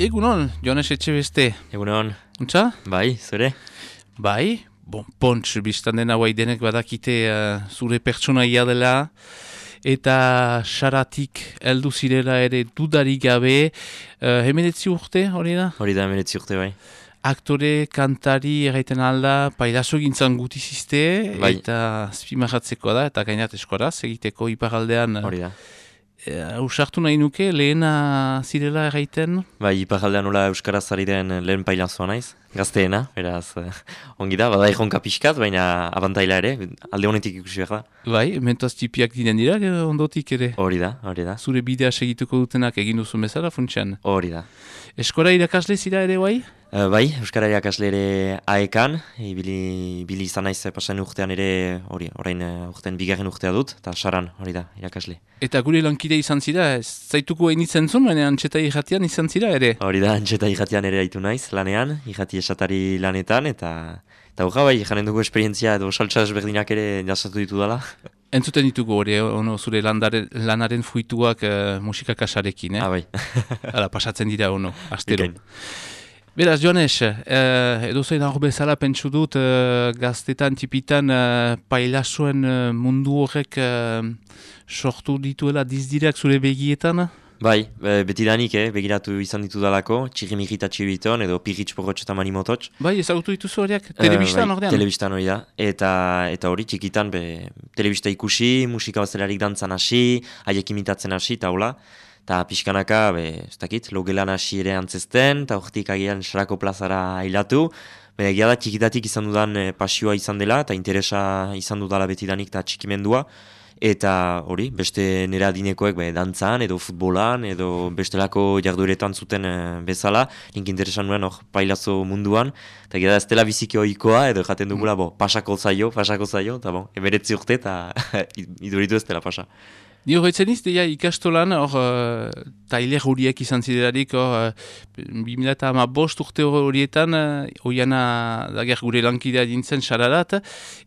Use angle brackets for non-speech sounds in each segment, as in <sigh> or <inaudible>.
Egunon, Jones Etxebeste. Egunon, Untza? bai, zure? Bai, bon, pontx biztan dena guai denek badakite uh, zure pertsona ia dela eta xaratik heldu zirela ere dudarik gabe uh, hemenetzi urte hori da? Hori da emeletzi urte bai. Aktore, kantari erraiten alda, paidazo gintzan gutizizte Bai. eta spimarratzeko da eta gainat eskoraz egiteko iparaldean Hori da. uh, usartu nahi nuke lehena zirela erraiten? Bai, iparaldean nola Euskaraz ari den lehen pailazoa naiz, gazteena, beraz, eh, ongi da, bada erronka pixkat, baina abantaila ere, alde honetik ikusi behar da. Bai, mentoaz tipiak diren dira ondotik ere Hori da, hori da, zure bidea segituko dutenak egin duzu bezala funtsean. hori da. Eskora irakasle zira ere bai? Eh, bai, Euskara irakasle ere aekan, ibili, ibili izan naiz eh, pasan urtean ere, hori, orain eh, urtean bigarren urtea dut, eta saran, hori da, irakasle. Eta gure lankide izan zira, ez zaituko egin izan zuen, baina antxeta irratian izan zira ere. Hori da, antxeta irratian ere aitu naiz, lanean, irrati esatari lanetan, eta eta hurra bai, janen dugu esperientzia edo saltsa ezberdinak ere jasatu ditu dela. <laughs> Entzuten ditugu hori, eh, ono zure landare, lanaren fruituak uh, musikakasarekin, eh? Ah, bai. <laughs> Hala, pasatzen dira ono, astero. Beraz, Joanes, eh, edo zein hor bezala pentsu dut eh, gaztetan tipitan eh, pailasuen eh, mundu horrek eh, sortu dituela dizdirak zure begietan? Bai, be- betidanik, eh, begiratu izan ditu dalako, txirrimikita txibiton edo pirritx porrotx eta manimototx. Bai, ezagutu dituzu horiak? Telebistan Eh, bai, ordean? Telebistan hori da. Eta, eta hori txikitan, be, telebista ikusi, musika bazelarik dantzan hasi, haiek imitatzen hasi, eta hola. Eta pixkanaka, be, ez dakit, logelan hasi ere antzesten, eta hortik agian sarako plazara ailatu. Be, egia da txikitatik izan dudan eh, pasioa izan dela, eta interesa izan dudala betidanik eta txikimendua. Eta hori, beste nera dinekoek be, dantzan edo futbolan edo bestelako jardueretan zuten eh, bezala, nik interesan nuen hor pailazo munduan, eta gira ez dela biziki ohikoa edo jaten dugula, bo, pasako zaio, pasako zaio, eta bon, emeretzi urte eta <laughs> iduritu ez dela pasa. Ni horretzen iz, deia ikastolan, hor, uh, tailer horiek izan ziderarik, hor, uh, 2000 bost urte horietan, uh, oiana dager gure lankidea dintzen saradat,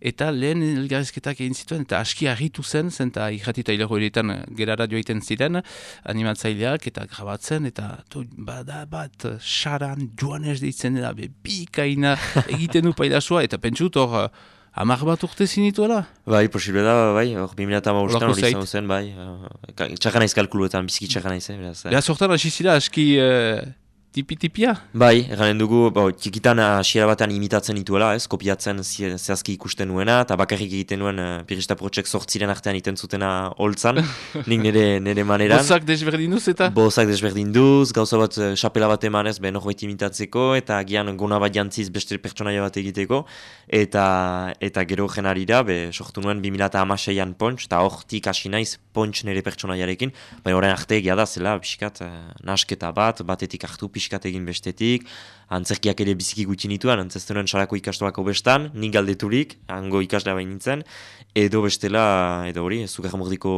eta lehen elgarrizketak egin zituen, eta aski harritu zen, zen eta irrati tailer horietan gerara joaiten ziren, animatzaileak, eta grabatzen, eta to, bada bat, saran joanez deitzen dela, be, bikaina egiten du pailasua, eta pentsut hor, uh, Hamar bat urte zinituela? Bai, posible da, bai, hor 2008an Horako hori izan zen, bai, txakan naiz kalkuluetan, biziki txakan naiz, eh, beraz. eh. Beraz hortan hasi zira aski uh, tipi-tipia? Bai, erranen dugu, bo, txikitan hasiera batean imitatzen dituela, ez, kopiatzen zehazki ikusten nuena, eta bakarrik egiten nuen uh, pirista protxek sortziren artean iten zutena holtzan, <laughs> nik nire, nire maneran. Bozak desberdinuz eta? Bozak desberdin duz, gauza bat eh, xapela bat emanez, ben norbait imitatzeko, eta agian gona bat jantziz beste pertsonaia bat egiteko, eta eta gero jenarira, be, sortu nuen 2006an pontx, eta hortik hasi naiz pontx nire pertsonaiarekin, baina orain arte egia da, zela, pixkat, eh, nasketa bat, batetik hartu pixkat egin bestetik, antzerkiak ere biziki gutxi nituen, antzezten nuen sarako ikastolako bestan, nik galdeturik, hango ikaslea bain nintzen, edo bestela, edo hori, Zugarramurdiko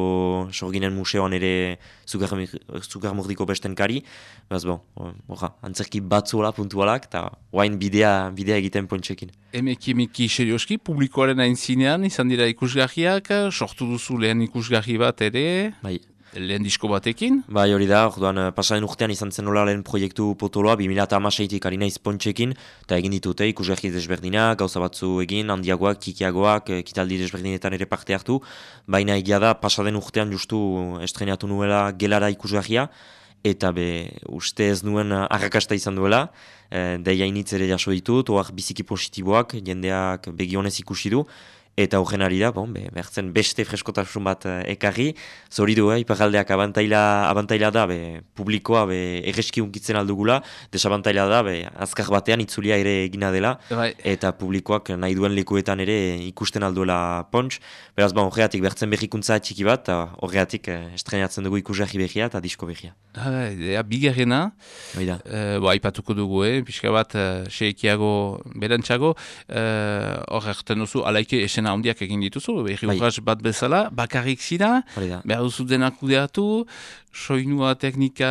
sorginen museoan ere Zugarramurdiko besten kari, beraz bon, orra, antzerki batzuela puntualak, eta oain bidea, bidea egiten pontxekin. Emeki emeki serioski, publikoaren aintzinean izan dira ikusgarriak, sortu duzu lehen ikusgarri bat ere, Bai, lehen disko batekin. Bai, hori da, orduan, eh, pasaren urtean izan zen nola lehen proiektu potoloa, 2008-tik ari naiz pontxekin, eta egin ditute ikusgarri desberdinak, gauza batzu egin, handiagoak, txikiagoak, eh, kitaldi desberdinetan ere parte hartu, baina egia da, pasaden urtean justu estrenatu nuela gelara ikusgarria, eta be, uste ez nuen eh, arrakasta izan duela, e, deia initz ere jaso ditut, oak biziki positiboak, jendeak begionez ikusi du, Eta horren ari da, bon, be, behartzen beste freskotasun bat eh, ekarri, zori du, eh, iparaldeak abantaila, abantaila da, be, publikoa be, erreski unkitzen aldugula, desabantaila da, be, azkar batean itzulia ere egina dela, Bai, eta publikoak nahi duen lekuetan ere ikusten alduela pontx. Beraz, ba, horreatik bertzen berrikuntza txiki bat, horreatik eh, estrenatzen dugu ikusgarri berria eta disko berria. ah, ea, bigarrena, Hoi da. eh, bo, aipatuko dugu, eh, pixka bat, uh, seikiago, berantxago, eh, hor erten duzu, alaike esena handiak egin dituzu, berri Bai. bat bezala, bakarrik zira, behar duzu denak kudeatu, soinua, teknika,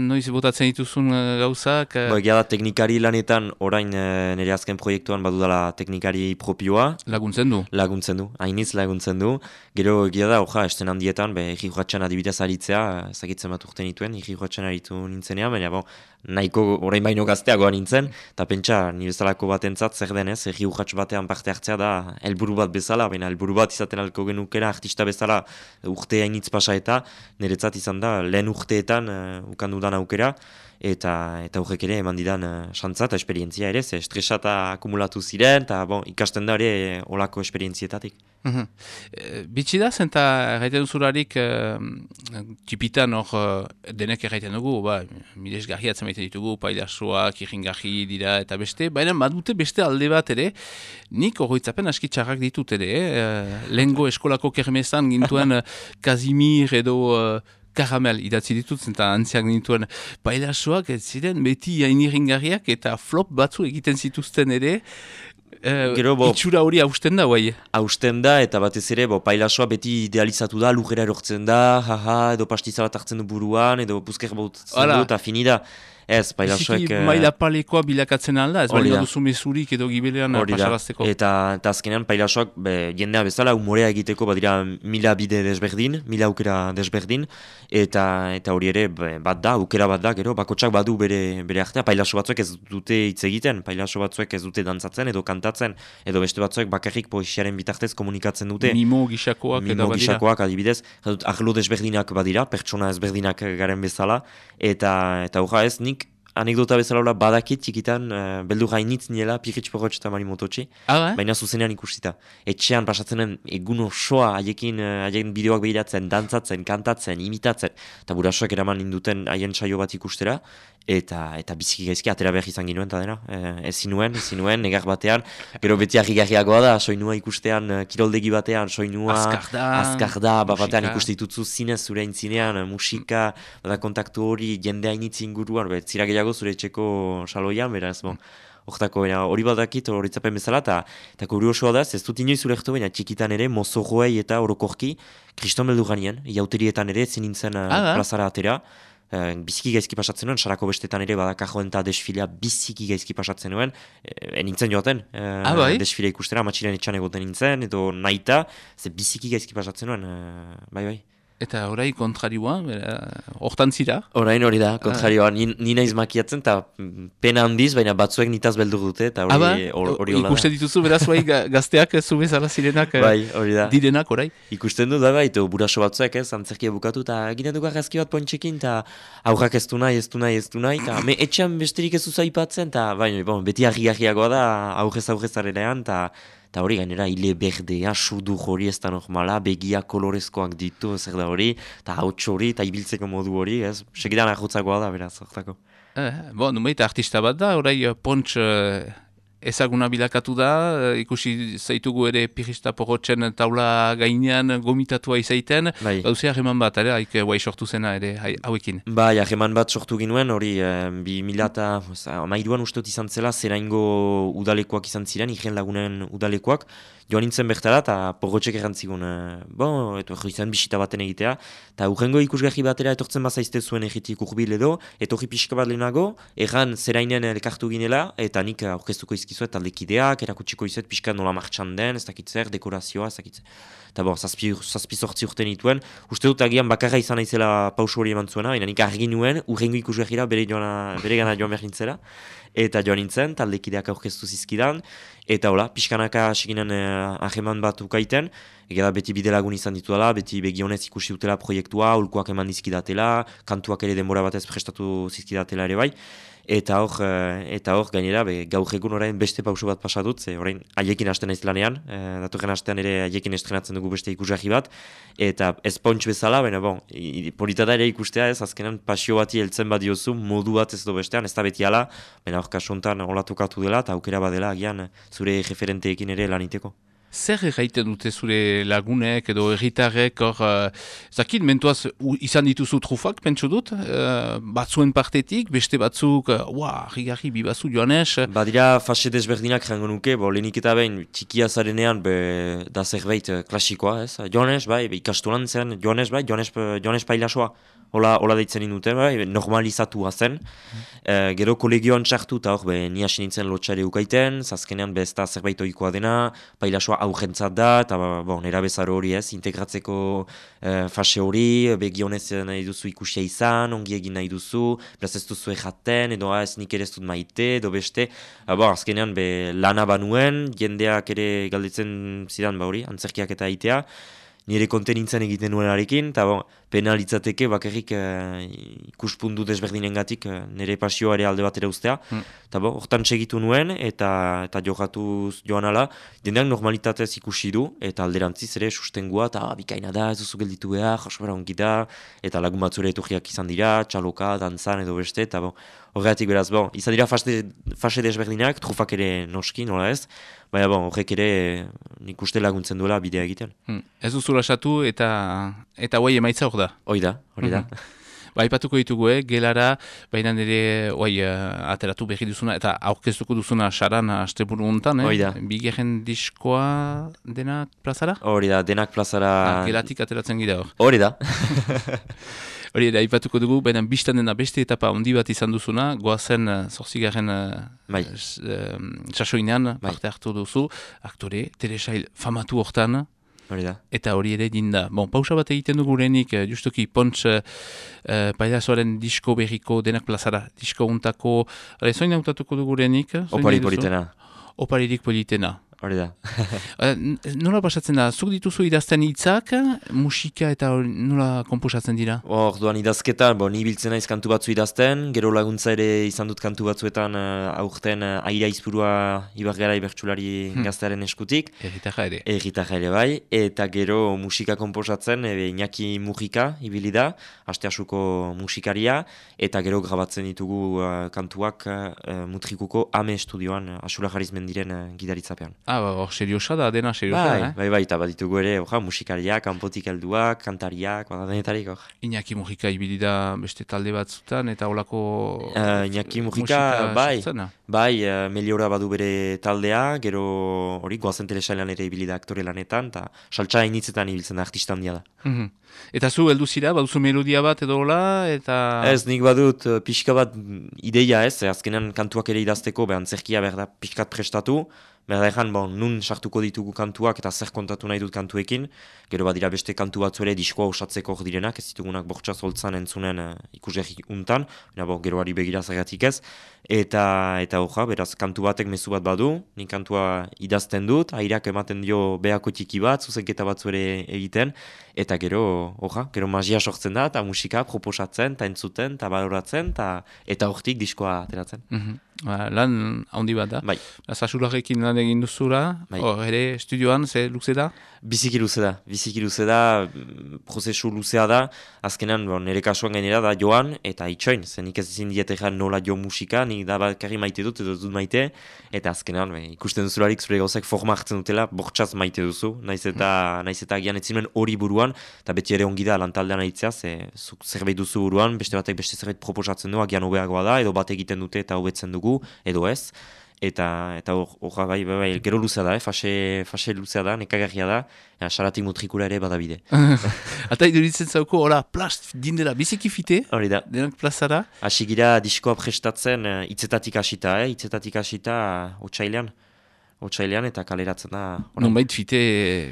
noiz botatzen dituzun uh, gauzak? Uh... Ba, da, teknikari lanetan, orain uh, nire azken proiektuan badudala teknikari propioa. Laguntzen du? Laguntzen du, hainiz laguntzen du. Gero egia da, oja, esten handietan, be, egi joatxan adibidez aritzea, zagitzen bat urte nituen, egi joatxan aritu nintzenean, baina bo, nahiko orain baino gazteagoa nintzen, eta pentsa, nire bezalako bat entzat, zer denez, egi batean parte hartzea da, helburu bat bezala, baina helburu bat izaten alko genukera, artista bezala urte hainitz pasa eta, niretzat izan da, lehen urteetan uh, ukandu dan aukera, eta eta horrek ere eman didan uh, xantza eta esperientzia ere, ze estresata akumulatu ziren, eta bon, ikasten da ere eh, olako esperientzietatik. Uhum. E, Bitsi da, zenta erraiten zurarik uh, tipitan hor uh, denek erraiten dugu, ba, miles garriatzen maiten ditugu, pailasoak, iringarri dira eta beste, baina badute beste alde bat ere, nik horretzapen aski txarrak ditut ere, eh? lengo eskolako kermezan gintuen <laughs> uh, Kazimir edo karamel idatzi ditut eta antziak nintuen pailasoak ez ziren beti hainiringarriak eta flop batzu egiten zituzten ere Uh, Gero, bo, itxura hori hausten da, guai? Hausten da, eta batez ere, bo, pailasoa beti idealizatu da, lujera erortzen da, haha, edo pastizalat hartzen du buruan, edo buzker bautzen du, eta finida. Ez, pailasoek... Biziki maila palekoa bilakatzen alda, ez baina duzu mesurik edo gibelean pasarazteko. Eta, eta azkenean pailasoak jendea bezala umorea egiteko badira mila bide desberdin, mila aukera desberdin, eta eta hori ere bat da, aukera bat da, gero, bakotsak badu bere, bere artea, pailaso batzuek ez dute hitz egiten, pailaso batzuek ez dute dantzatzen edo kantatzen, edo beste batzuek bakarrik poesiaren bitartez komunikatzen dute. Mimo gisakoak Mimo gisakoak adibidez, arlo desberdinak badira, pertsona ezberdinak garen bezala, eta, eta ez, nik anekdota bezala badakit txikitan uh, beldu gainitz niela pirritx porrotx eta mari mototxe, ah, baina zuzenean ikustita. Etxean pasatzenen egun osoa haiekin uh, bideoak behiratzen, dantzatzen, kantatzen, imitatzen, eta burasoak eraman induten haien saio bat ikustera, eta eta biziki gaizki atera behar izan ginuen, eta dena, e, ez zinuen, ez zinuen, negar batean, gero beti agigarriagoa da, soinua ikustean, uh, kiroldegi batean, soinua azkarda, azkarda ba batean ikuste ditutzu zinez zure intzinean, musika, bada kontaktu hori, jende hainitzi inguruan, bet, zira gehiago zure etxeko saloian, beraz, bon, Hortako, hori badakit, hori zapen bezala, eta kuriosoa da, ez dut inoiz urektu, baina txikitan ere, mozorroei eta orokorki, kriston beldu ganien, jauterietan ere, zinintzen uh, ah, plazara atera, uh, biziki gaizki pasatzen nuen, sarako bestetan ere badaka joen eta desfilea biziki gaizki pasatzen nuen, e, nintzen joaten, ah, bai? desfilea ikustera, matxilen etxan egoten nintzen, edo naita, ze biziki gaizki pasatzen nuen, bai bai. Eta orai kontrarioa, hortan zira? Orain hori da, kontrarioa. Ah. Ni, naiz makiatzen, eta pena handiz, baina batzuek nitaz beldur dute, eta hori hori hola Ikusten dituzu, beraz, bai, gazteak zu bezala zirenak, bai, hori da. direnak, orai? Ikusten du, da, bai, eta buraso batzuek, ez, antzerkia bukatu, eta ginen dugu argazki bat pontxekin, eta aurrak ez du nahi, ez du nahi, ez du nahi, eta me etxean besterik ez uzaipatzen, eta bai, bon, beti argi-argiagoa da, aurrez aurrezarenean, eta eta hori gainera hile berdea, sudu hori ez da normala, begia kolorezkoak ditu, zer da hori, eta hau hori, eta ibiltzeko modu hori, ez? Segidan ahotzakoa da, beraz, hortako. Eh, bon, numeit artista bat da, orai eh, pontx eh, ezaguna bilakatu da, eh, ikusi zaitugu ere pirista porrotzen taula gainean gomitatua izaiten, bai. gauzea harreman bat, ere, haik guai sortu zena ere hauekin. Bai, harreman bat sortu ginuen, hori, eh, bi milata, mairuan usteot izan zela, zeraingo udalekoak izan ziren, iken lagunen udalekoak, joan nintzen bertara eta porrotxek errantzigun, bon, eto izan bisita baten egitea, eta urrengo ikusgarri batera etortzen bazaizte zuen egitik urbil edo, etorri pixka bat lehenago, erran zerainen elkartu ginela, eta nik aurkeztuko izkizuet taldekideak, erakutsiko izuet pixka nola martxan den, ez dakitzer, dekorazioa, ez dakitzer. Eta bon, zazpi, sortzi urte nituen, uste dut agian bakarra izan aizela pausu hori eman zuena, baina nik argi nuen, urrengo ikusgarrira bere, bere gana joan behar nintzela. Eta joan nintzen, taldekideak aurkeztu zizkidan, eta hola, pixkanaka asiginen eh, aheman bat ukaiten, egeda beti bide lagun izan ditu dela, beti begionez ikusi dutela proiektua, ulkoak eman dizkidatela, kantuak ere denbora batez prestatu zizkidatela ere bai, eta hor, eh, eta hor gainera, be, gaur egun orain beste pausu bat pasatut, ze orain haiekin hasten naiz lanean, e, datorren hastean ere haiekin estrenatzen dugu beste ikusgarri bat, eta ez pontx bezala, baina bon, politada ere ikustea ez, azkenan pasio bati heltzen badiozu, modu bat ez du bestean, ez da beti ala, baina hor kasuntan olatukatu dela, eta aukera badela, agian zure referenteekin ere laniteko. Zer egiten dute zure lagunek edo erritarrek hor, uh, zakit, mentuaz izan dituzu trufak, pentsu dut, uh, batzuen partetik, beste batzuk, uh, ua, rigarri, bibazu, joanes? Badira, fase desberdinak jango nuke, bo, lehenik eta behin, txikia zarenean, be, da zerbait klasikoa, ez? Joanes, bai, ikastu lan zen, joanes, bai, joanes, joanes pailasoa, hola, hola deitzen induten, bai, normalizatua zen. E, gero kolegioan txartu, eta hor, be, ni hasi nintzen lotxare ukaiten, zazkenean bezta zerbait oikoa dena, pailasoa aurrentzat da, eta bon, nera bezaro hori ez, integratzeko e, fase hori, begionez nahi duzu ikusia izan, ongi egin nahi duzu, beraz ez duzu ejaten, edo ah, ez nik ere ez dut maite, edo beste, e, bon, azkenean be, lana banuen, jendeak ere galditzen zidan, ba hori, antzerkiak eta aitea, nire kontenintzen egiten nuen harekin, eta bon, penalitzateke bakarrik uh, ikuspundu desberdinen gatik uh, nire pasioare alde batera ustea. Hmm. Eta bon, hortan segitu nuen, eta eta jokatu joan ala, dendeak normalitatez ikusi du, eta alderantziz ere sustengua, eta ah, bikaina da, ez duzu gelditu behar, josobera ongi da, eta lagun batzure etorriak izan dira, txaloka, dantzan edo beste, eta bon, horregatik beraz, bon, izan dira fase, fase desberdinak, trufak ere noski, nola ez, baina bon, horrek ere nik uste laguntzen duela bidea egiten. Hmm. Ez duzu lasatu eta eta guai emaitza hor da? Hoi da, hori da. Mm Ba, ipatuko ditugu, eh? gelara, baina nire, oai, uh, ateratu berri duzuna, eta aurkeztuko duzuna saran asteburu untan, eh? Oida. Bigarren diskoa denak plazara? Hori da, denak plazara... Ah, gelatik ateratzen gira hor. Hori da. <laughs> Hori da, ipatuko dugu, baina biztan dena beste etapa ondi bat izan duzuna, goazen uh, zorzigaren uh, bai. sasoinean bai. parte hartu duzu, aktore, telesail famatu hortan, Hori da. Eta hori ere dinda. Bon, pausa bat egiten dugu renik, uh, justuki, pontz uh, pailazoaren disko berriko denak plazara, disko untako, zoin hautatuko dugu renik? Opari politena. Oparirik politena. Hori da. <laughs> uh, nola pasatzen da, zuk dituzu idazten hitzak, musika eta nola komposatzen dira? Hor, duan idazketan, bo, ni biltzen naiz kantu batzu idazten, gero laguntza ere izan dut kantu batzuetan uh, aurten uh, aira izpurua ibargara ibertsulari hmm. gaztearen eskutik. Erritarra ere. Erritarra ere bai, eta gero musika komposatzen, ebe Iñaki Mujika ibili da, asteasuko musikaria, eta gero grabatzen ditugu uh, kantuak uh, mutrikuko ame estudioan, uh, asula jarizmen diren uh, gidaritzapean. Ah, ba, hor, seriosa da, dena seriosa, bai, eh? Bai, bai, eta baditugu ere, oja, musikariak, kanpotik helduak, kantariak, bada denetarik, hor. Iñaki Mujika ibili da beste talde batzutan, eta holako... Uh, Iñaki Mujika, bai, bai, uh, meliora badu bere taldea, gero hori, goazen telesailan ere ibili da aktore lanetan, eta saltsa initzetan ibiltzen da, artistan dia da. Mm Eta zu, heldu zira, baduzu melodia bat edo hola, eta... Ez, nik badut pixka bat ideia ez, azkenan kantuak ere idazteko, behan zerkia behar da pixkat prestatu, Berda ezan, bon, nun sartuko ditugu kantuak eta zer kontatu nahi dut kantuekin. Gero badira beste kantu batzu ere diskoa osatzeko direnak, ez ditugunak bortxaz holtzan entzunen uh, ikusek untan. Baina bo, gero ari begira zagatik ez. Eta, eta hoja, beraz, kantu batek mezu bat badu, nik kantua idazten dut, airak ematen dio behako txiki bat, zuzenketa batzu ere egiten. Eta gero, hoja, gero magia sortzen da, eta musika proposatzen, eta entzuten, eta baloratzen, eta hortik diskoa ateratzen. Mm Ba, lan handi bat da. Bai. Zasularekin lan egin duzura, bai. ere estudioan, ze luze da? Biziki luze da, biziki luze da, prozesu luzea da, azkenan bon, nire kasuan gainera da joan eta itxoin, zen nik ez ezin dietekan nola jo musika, nik da bakarri maite dut edo dut maite, eta azkenan be, ikusten duzularik zure gauzak forma hartzen dutela, bortxaz maite duzu, naiz eta, mm. naiz eta gian etzinen hori buruan, eta beti ere ongi da lantaldean aitzea, ze, zerbait duzu buruan, beste batek beste zerbait proposatzen du, agian hobeagoa da, edo bat egiten dute eta hobetzen dugu, edo ez, eta eta hor bai, bai, bai, gero luzea da, eh? fase, fase luzea da, nekagarria da, ja, saratik mutrikula ere badabide. <laughs> Ata iduritzen zauko, hola, plast, dindela, biziki fite, hori da. denak plazara? Asigira diskoa prestatzen, uh, itzetatik asita, eh? itzetatik asita, uh, otxailean eta kaleratzen da. Nonbait fite,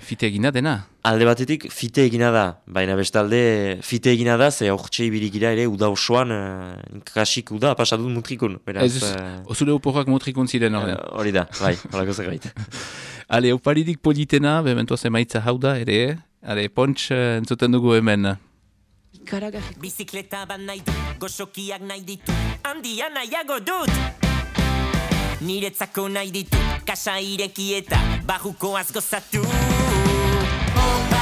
fite egina dena? Alde batetik fite egina da, baina bestalde fite egina da, ze hortxe ibirigira ere uda osoan uh, kasik uda pasadut mutrikun. Beraz, Ez, uh, osule uporrak mutrikun ziren hori. Uh, hori da, bai, horako zerbait. <laughs> Ale, oparidik politena, bementoa zemaitza hau da, ere, ale, pontx uh, entzuten dugu hemen. Bizikleta bat nahi du, goxokiak nahi ditu, handia nahiago dut! Niretzako nahi ditu Kasa ireki eta Bajuko azgozatu dago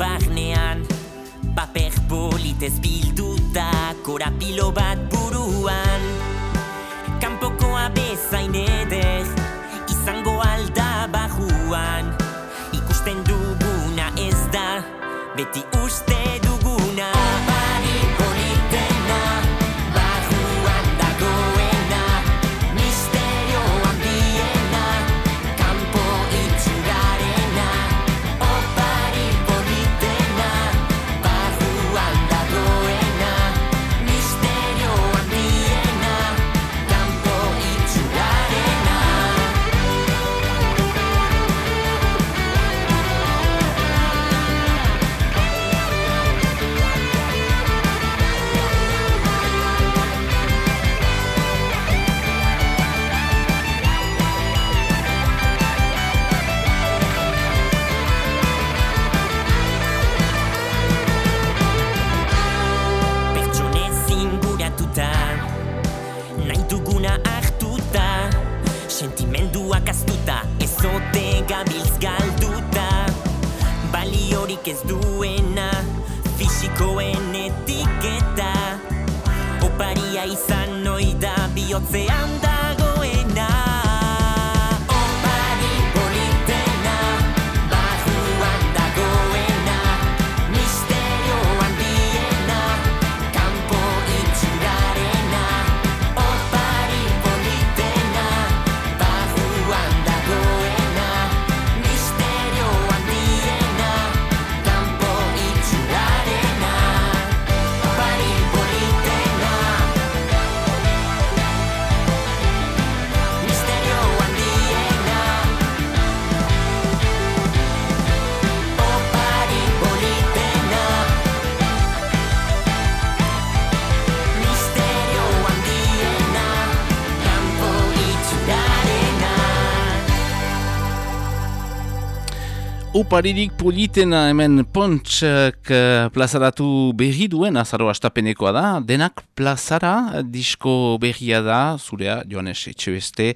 barnean. Paper politez bilduta korapilo bat buruan. Bezain eder Izango alda barruan Ikusten duguna ez da Beti uste oida bihotzean Uparirik politena hemen pontxak eh, plazaratu berri duen azaro astapenekoa da. Denak plazara disko berria da, zurea, Joanes Etxebeste,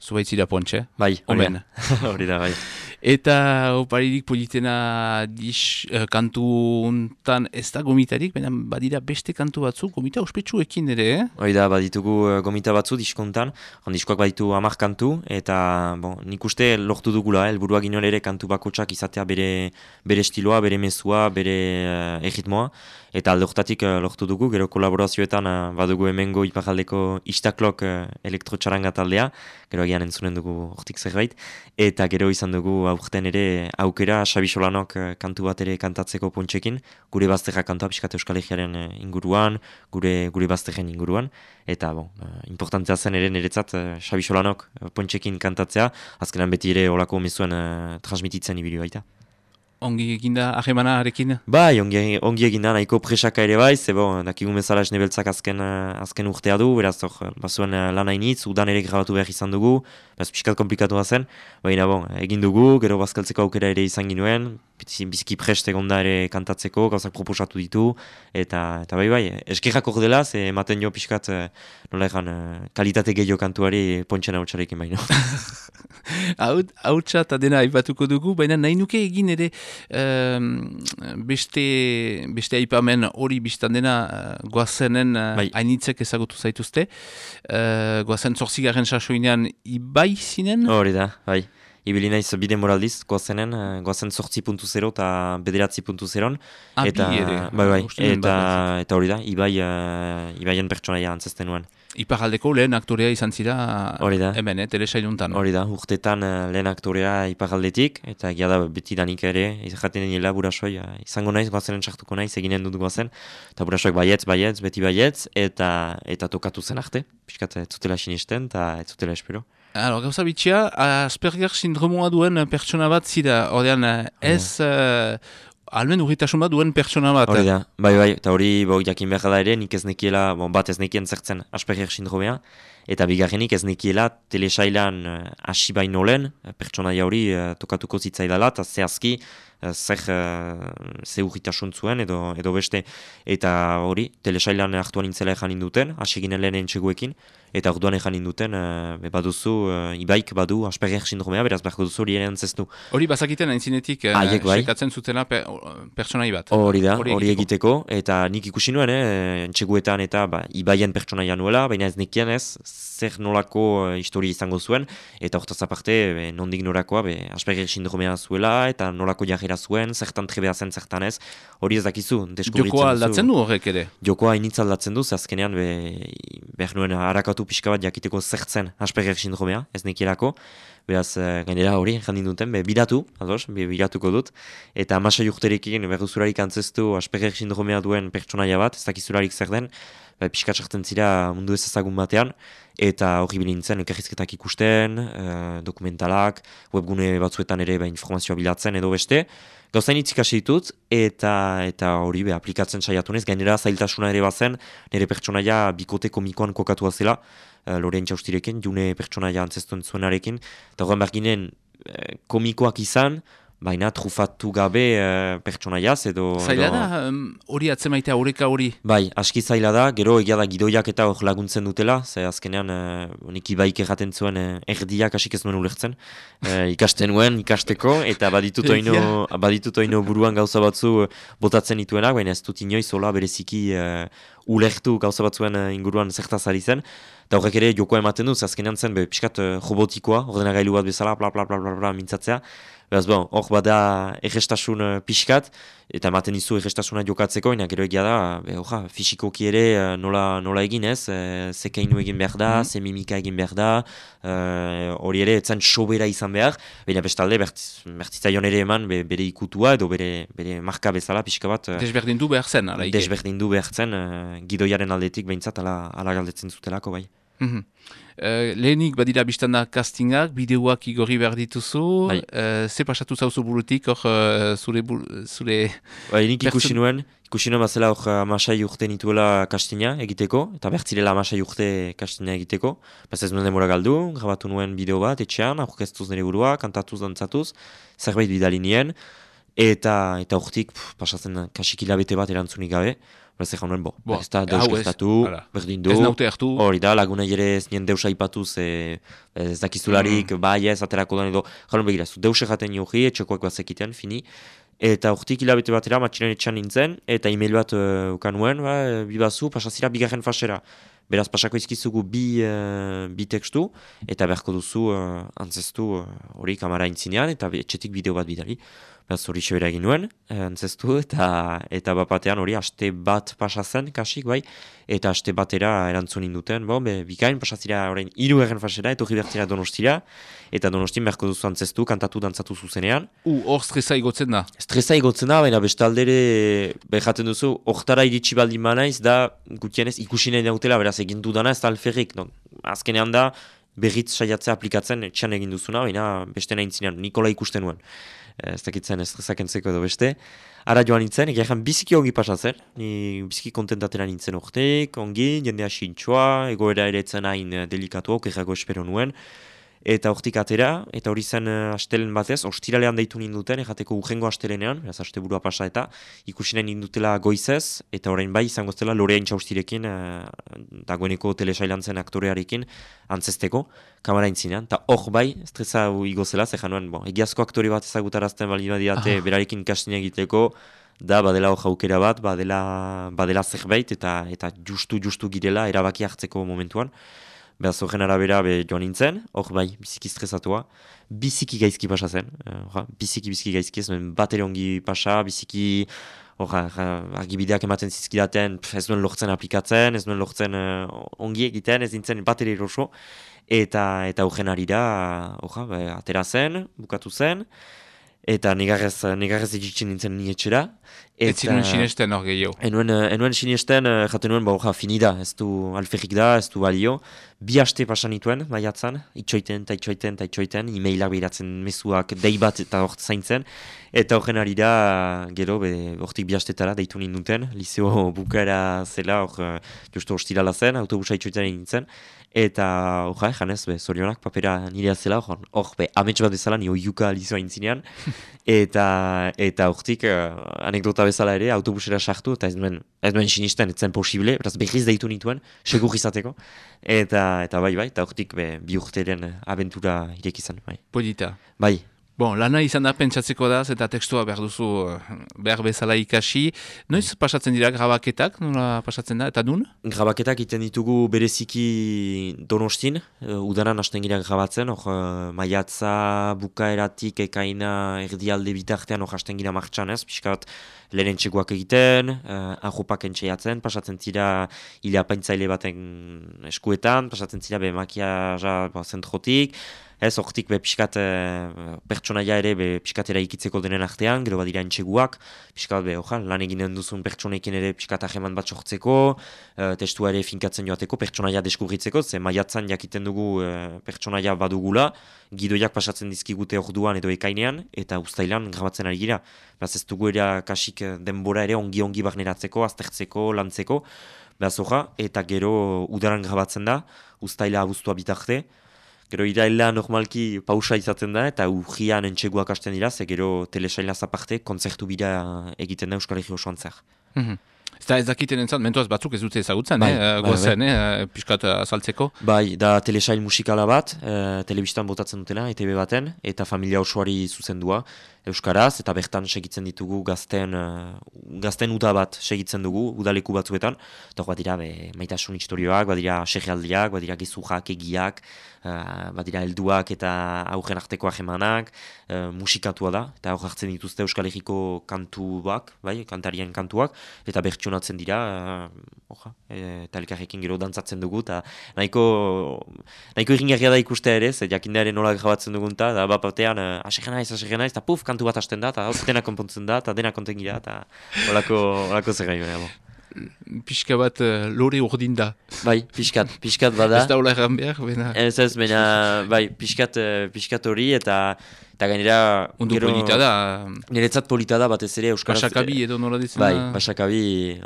zubaitzira pontxe. Bai, hori Omen. da. <laughs> hori da, bai. Eta oparirik politena dis, eh, kantu untan ez da gomitarik, baina badira beste kantu batzuk, gomita ospetsuekin ere, eh? Hoi da, baditugu eh, gomita batzu diskontan, on diskoak baditu hamar kantu, eta bon, nik uste lortu dugula, eh, helburua ginen ere kantu bakotsak izatea bere, bere estiloa, bere mezua, bere uh, erritmoa, eta alde hortatik eh, lortu dugu, gero kolaborazioetan uh, badugu hemengo iparaldeko istaklok uh, elektrotxaranga taldea, gero agian entzunen dugu hortik zerbait, eta gero izan dugu aurten ere aukera Xabi Solanok eh, kantu bat ere kantatzeko pontxekin, gure bazterra kantua pixkat Euskal Herriaren eh, inguruan, gure, gure bazterren inguruan, eta bon, uh, importantzia zen ere niretzat uh, Xabi Solanok uh, pontxekin kantatzea, azkenan beti ere olako mezuen uh, transmititzen ibili baita. Ongi eginda ahemana arekin. Bai, ongi, ongi egin da, nahiko presaka ere bai, ze bon, dakigun bezala esnebeltzak azken, eh, azken urtea du, beraz, eh, bazuen eh, lan hainitz, udan ere grabatu behar izan dugu, beraz, pixkat komplikatu zen, baina bon, egin dugu, gero bazkaltzeko aukera ere izan ginuen, biziki prest egon da ere kantatzeko, gauzak proposatu ditu, eta, eta bai bai, eskerrak hor dela, ze ematen jo pixkat, eh, nola egan, eh, kalitate gehiago kantuari pontxen hau txarekin baino. <laughs> Haut, hautsa eta dena aipatuko dugu, baina nahi nuke egin ere em, beste, beste aipamen hori biztan dena uh, goazenen uh, Bai. hainitzek ezagutu zaituzte. Uh, goazen zorzigarren sasoinean ibai zinen? Hori da, bai. Ibili naiz bide moraldiz, goazenen, eh, goazen sortzi puntu zero eta bederatzi puntu zeron. Ah, eta, ere. Bai, bai, eta, eta hori da, ibai, uh, ibaien pertsonaia antzesten nuen. Iparaldeko lehen aktorea izan zira Hori da. hemen, eh, telesailuntan. Hori da, urtetan eh, lehen aktorea iparaldetik, eta egia da beti danik ere, izaten nila burasoi, eh, izango naiz, goazenen sartuko naiz, eginen dut goazen, eta burasoik baietz, baietz, beti baietz, eta eta tokatu zen arte, pixkat ez zutela sinisten, eta ez zutela espero. Alors, gauza bitxia, Asperger sindromoa duen pertsona bat zira, ordean ez uh, almen urritasun bat duen pertsona bat. Hori da, bai bai, eta hori bo, jakin behar da ere, nik ez nekiela, bon, bat ez nekien zertzen Asperger sindromea, eta bigarrenik ez nekiela telesailan uh, hasi baino lehen, eh, pertsonaia hori uh, tokatuko zitzaidala, eta zehazki, uh, zer, uh, ze urritasun zuen, edo, edo beste, eta hori, telesailan hartuan nintzela ejan induten, hasi ginen lehen entxeguekin, eta orduan ejan induten, uh, be baduzu, uh, ibaik badu Asperger sindromea, beraz behar duzu hori ere antzestu. Hori bazakiten aintzinetik eh, bai. sekatzen zutela pe, pertsonai bat. Hori da, Hori egiteko. eta nik ikusi nuen, eh, entxeguetan eta ba, ibaien pertsonaia nuela, baina ez nekien ez, zer nolako historia izango zuen, eta hortaz aparte, be, nondik norakoa, be, Asperger sindromea zuela, eta nolako jarrera zuen, zertan trebea zen, zertan ez, hori ez dakizu, deskubritzen Jokoa aldatzen du horrek ere. Jokoa initz aldatzen du, azkenean be, behar nuen harakatu pixka bat jakiteko zertzen Asperger sindromea, ez nekierako. Beraz, eh, gainera hori, jandin duten, be, biratu, ados, be, biratuko dut. Eta amasai urterekin berruzurarik antzestu Asperger sindromea duen pertsonaia bat, ez dakizularik zer den, be, pixka txartzen zira mundu ez ezagun batean, eta hori bilintzen, elkarrizketak ikusten, eh, dokumentalak, webgune batzuetan ere be, informazioa bilatzen edo beste, Gauzain itzikasi ditut, eta eta hori be, aplikatzen saiatu nez, gainera zailtasuna ere bazen, nire pertsonaia bikote komikoan kokatua zela, uh, Loren Txaustirekin, june pertsonaia antzestuen zuenarekin, eta horren behar ginen eh, komikoak izan, baina trufatu gabe uh, pertsonaiaz edo... Zaila da, hori atzemaitea, horeka hori. Bai, aski zaila da, gero egia da gidoiak eta hor laguntzen dutela, ze azkenean uh, nik ibaik erraten zuen uh, erdiak asik ez nuen ulertzen. Uh, ikasten nuen, ikasteko, eta baditut oino, baditut oino buruan gauza batzu botatzen dituenak, baina ez dut inoiz hola bereziki uh, ulertu gauza batzuen inguruan zertaz ari zen. Eta horrek ere jokoa ematen du, ze azkenean zen be, pixkat robotikoa, ordenagailu bat bezala, bla bla bla bla bla mintzatzea. Beraz, bon, hor bada egestasun uh, pixkat, eta ematen dizu egestasuna jokatzeko, ina gero egia da, be, oja, fisikoki ere uh, nola, nola egin ez, uh, ze keinu egin behar da, Mhm. ze mimika egin behar da, hori ere, etzen sobera izan behar, baina bestalde, bertiz- bertitzaion ere eman be, bere ikutua edo bere, bere marka bezala pixka bat, Desberdin du behar zen, ara ike. desberdindu behartzen, uh, gidoiaren aldetik behintzat ala, ala galdetzen zutelako bai. Mhm. Eh, lehenik badira biztan da castingak, bideoak igorri behar dituzu, Bai. eh, ze pasatu zauzu burutik, hor eh, zure, bur- zure... Bai, nik Pertson- ikusi nuen, ikusi nuen bazela hor amasai urte nituela kastina egiteko, eta bertzirela amasai urte kastina egiteko. Baz ez nuen demora galdu, grabatu nuen bideo bat, etxean, aurkeztuz nire burua, kantatuz, dantzatuz, zerbait bidali nien, eta eta urtik pasatzen kasik hilabete bat erantzunik gabe. Beraz egin nuen, bo, Bo, ez da hau deus ez, gertatu, hala. berdin du. Ez naute hartu, Hori da, laguna ere ez nien deus aipatu ze ez dakizularik, bai ez aterako da edo, jalun begira, zu deus egaten jogi, etxekoak bazekiten, fini, eta urtik hilabete batera matxiren etxan nintzen, eta email bat uh, ukan nuen, ba, eh, bibazu, pasazira bigarren fasera. Beraz, pasako izkizugu bi, uh, bi tekstu, eta beharko duzu uh, antzestu uh, hori kamara intzinean, eta etxetik bideo bat bidali. Beraz, hori xebera egin nuen, antzestu, eta, eta bapatean hori aste bat pasazen, kasik, bai, eta aste batera erantzun induten, bo, be, bikain, pasazira orain hiru egen fasera, etorri bertzira donostira, eta donostin beharko duzu antzestu, kantatu, dantzatu zuzenean. u, hor stresa igotzen da. Stresa igotzen da, baina bestaldere behaten duzu, hortara iritsi baldin manaiz, da gutienez ikusi nahi dautela, beraz egin dudana ez da alferrik. No, azkenean da, berriz saiatzea aplikatzen etxean egin duzuna, baina beste nahi intzinean, Nikola ikusten nuen. Eh, Ez dakitzen estresak entzeko edo beste. Ara joan nintzen, egia biziki ongi pasatzen, ni biziki kontentatera nintzen orteik, ongi, jendea sintxoa, egoera ere etzen hain eh, delikatu, okerrago espero nuen, eta hortik atera, eta hori zen uh, astelen batez, ostiralean deitu ninduten, errateko urrengo astelenean, beraz asteburua pasa eta ikusi nahi nindutela goizez, eta orain bai izango zela Loreain txaustirekin, uh, dagoeneko telesailan zen aktorearekin, antzesteko, kamara intzinean, eta hor bai, estresa igo zela, zer januen, bon, egiazko aktore bat ezagutarazten bali badiate, Ah. berarekin kastina egiteko, da badela hor jaukera bat, badela, badela zerbait, eta eta justu-justu girela erabaki hartzeko momentuan. Beraz, horren arabera be joan nintzen, hor bai, biziki stresatua, biziki gaizki pasa zen, eh, orra, biziki biziki gaizki, ez nuen bat ere ongi pasa, biziki orra, argibideak ematen zizkidaten, pf, ez nuen lortzen aplikatzen, ez nuen lortzen eh, ongi egiten, ez nintzen bat ere eroso, eta eta horren arira, orra, be, atera zen, bukatu zen, eta negarrez egitxen nintzen ni etxera. Ez zinuen sinesten hor gehiago. Enuen, eh, enuen sinesten, eh, jaten nuen, ba, finida, ez du alferrik da, ez du balio. Bi haste pasan nituen, maiatzan, itxoiten, eta itxoiten, eta itxoiten, e-mailak behiratzen mezuak, dei bat eta hort zaintzen. Eta horren ari da, gero, be, hortik bi hastetara deitu ninduten, liceo bukara zela, hor, eh, justu ostirala zen, autobusa itxoiten egin nintzen. Eta, orja, janez, be, zorionak, papera nirea zela, hor, hor, be, amets bat bezala, ni oiuka lizoa intzinean. <laughs> eta, eta hortik, eh, anekdota bezala ere, autobusera sartu, eta ez nuen, ez nuen sinisten, ez zen posible, beraz berriz deitu nituen, segur izateko. Eta, eta bai, bai, eta hortik be, bi urteren abentura irek izan, bai. Polita. Bai, Bon, lana izan da pentsatzeko da, eta tekstua behar duzu eh, behar bezala ikasi. Noiz pasatzen dira grabaketak, nola pasatzen da, eta nun? Grabaketak iten ditugu bereziki donostin, uh, udaran hasten gira grabatzen, hor uh, maiatza bukaeratik ekaina erdialde bitartean hor hasten gira martxan ez, pixka bat lehen txeguak egiten, uh, ahupak entxeiatzen, pasatzen zira hile apaintzaile baten eskuetan, pasatzen zira be makiaja ba, zentrotik, Ez, hortik be pixkat e, pertsonaia ere be pixkatera ikitzeko denen artean, gero badira entxeguak, pixkat be, oja, lan eginen duzun pertsonekin ere pixkat aheman bat sortzeko, e, testua ere finkatzen joateko, pertsonaia deskurritzeko, ze maiatzan jakiten dugu e, pertsonaia badugula, gidoiak pasatzen dizkigute orduan edo ekainean, eta ustailan grabatzen ari gira. Beraz ez dugu ere kasik denbora ere ongi-ongi barneratzeko, aztertzeko, lantzeko, Beraz, oja, eta gero udaran grabatzen da, ustaila abuztua bitarte, Gero iraila normalki pausa izaten da eta urgian entxeguak hasten dira, ze gero telesaila zaparte kontzertu bira egiten da Euskal Herri osoan zer. Mm Ez da ez dakiten entzat, mentuaz batzuk ez dute ezagutzen, Bai, eh? bai, gozen, eh? piskat azaltzeko. Bai, da telesail musikala bat, e, telebistan botatzen dutela, ETV baten, eta familia osoari zuzendua Euskaraz, eta bertan segitzen ditugu gazten, uh, gazten uda bat segitzen dugu, udaleku batzuetan, eta badira be, maitasun historioak, badira segealdiak, badira gizujak, egiak, uh, badira helduak eta aurren arteko ahemanak, uh, musikatua da, eta hor hartzen dituzte Euskal Herriko kantuak, bai, kantarien kantuak, eta bertsionatzen dira, uh, oja, e, eta elkarrekin gero dantzatzen dugu, eta nahiko, nahiko da ikustea ere, ze jakindearen nola grabatzen dugun, eta da bat batean, uh, asegena ez, asegena ez, eta puf, kantu bat hasten da, eta dena konpontzen da, eta dena konten gira, eta <laughs> holako, holako zer gai, Pixka bat uh, lore urdin da. Bai, pixkat, pixkat bada. Ez da hola erran behar, bena. Ez ez, baina, bai, pixkat, eh, pixkat hori, eta eta gainera... Undu polita da. Niretzat polita da batez ere Euskaraz... Basakabi edo nola ditzen Bai, basakabi,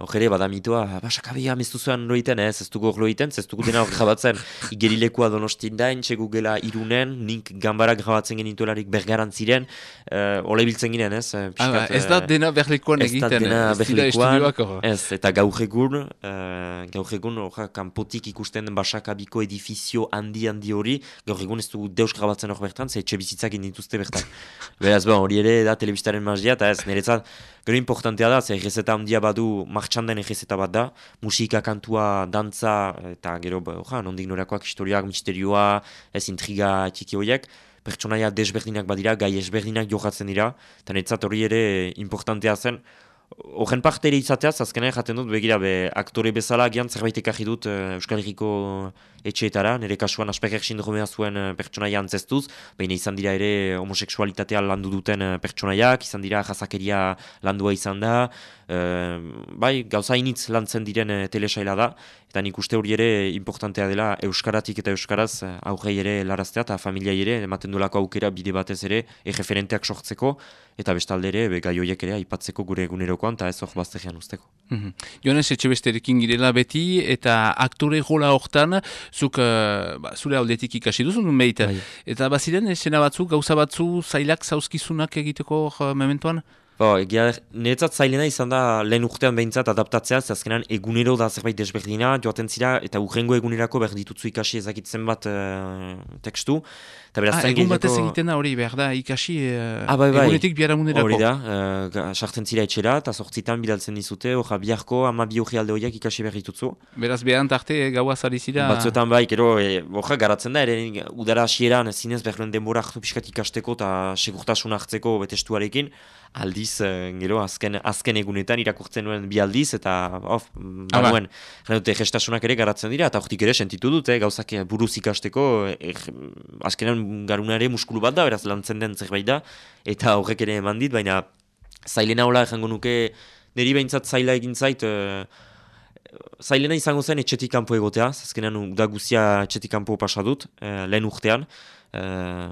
hojere bada mitua, basakabi amestu zuen loiten ez, ez dugu hor loiten, ez dugu dena hor jabatzen, <laughs> igerilekoa donostin da, entxegu gela irunen, nink gambarak jabatzen genituelarik bergaran ziren, uh, ole biltzen ginen ez. Ah, pixkat, ba, ez da eh, dena berlikoan Ez da egiten. dena ez dira estudioak hor. ez, eta gaur egun, uh, gaur egun, orra, kanpotik ikusten basakabiko edifizio handi-handi hori, gaur egun ez dugu deus grabatzen hor bertan, ze etxe bizitzak dituzte bertan. <laughs> Beraz, bon, hori ere da telebistaren mazia, eta ez, niretzat, gero importantea da, ze egezeta handia badu, martxan den egezeta bat da, musika, kantua, dantza, eta gero, ba, oja, nondik norakoak historiak, misterioa, ez intriga txiki horiek, pertsonaia desberdinak badira, gai ezberdinak jokatzen dira, eta niretzat hori ere importantea zen, Horren parte ere izateaz, azkenean jaten dut, begira, be, aktore bezala agian zerbait ekarri dut uh, Euskal Herriko etxeetara, nire kasuan Asperger sindromea zuen uh, pertsonaia antzestuz, baina izan dira ere homoseksualitatea landu duten uh, pertsonaiak, izan dira jazakeria landua izan da, uh, bai, gauza initz lantzen diren uh, telesaila da, eta nik uste hori ere importantea dela Euskaratik eta Euskaraz uh, aurrei ere laraztea eta familia ere, ematen duelako aukera bide batez ere, erreferenteak sortzeko, eta bestalde ere, be, gai horiek ere aipatzeko gure egunerokoan, eta ez hor baztegian usteko. Mm -hmm. Jones etxebesterekin girela beti, eta aktore gola hortan, zuk uh, ba, zure aldetik ikasi duzu nun behita. Bai. Eta baziren, esena batzu, gauza batzu, zailak zauzkizunak egiteko uh, mementoan? Bo, egia, niretzat zailena izan da lehen urtean behintzat adaptatzea, ze azkenan egunero da zerbait desberdina, joaten zira, eta urrengo egunerako behar ditutzu ikasi ezakitzen bat uh, tekstu. Eta beraz, Ah, egun batez egiten da hori, behar da, ikasi uh, Ah, bai, bai. egunetik biaramunerako. Hori da, uh, ga- sartzen zira etxera, eta sortzitan bidaltzen dizute, hoja biharko ama bi hori alde horiek ikasi behar ditutzu. Beraz, behant arte gaua zari zira. Batzuetan bai, gero, e, hoja garatzen da, ere udara hasieran zinez behar denbora hartu pixkat ikasteko eta segurtasun hartzeko betestuarekin, aldiz, eh, gero, azken, azken egunetan irakurtzen nuen bi aldiz, eta, of, mm, Ah, ba. banuen, dute gestasunak ere garatzen dira, eta hortik ere sentitu dut, eh, gauzak eh, buruz ikasteko, eh, azkenan garuna ere muskulu bat da, beraz lantzen den zerbait da, eta horrek ere eman dit, baina zailena hola ejango nuke, niri behintzat zaila egin zait, eh, zailena izango zen etxetik kanpo egotea, azkenean uda guzia etxetik kanpo pasa dut, eh, lehen urtean, eh,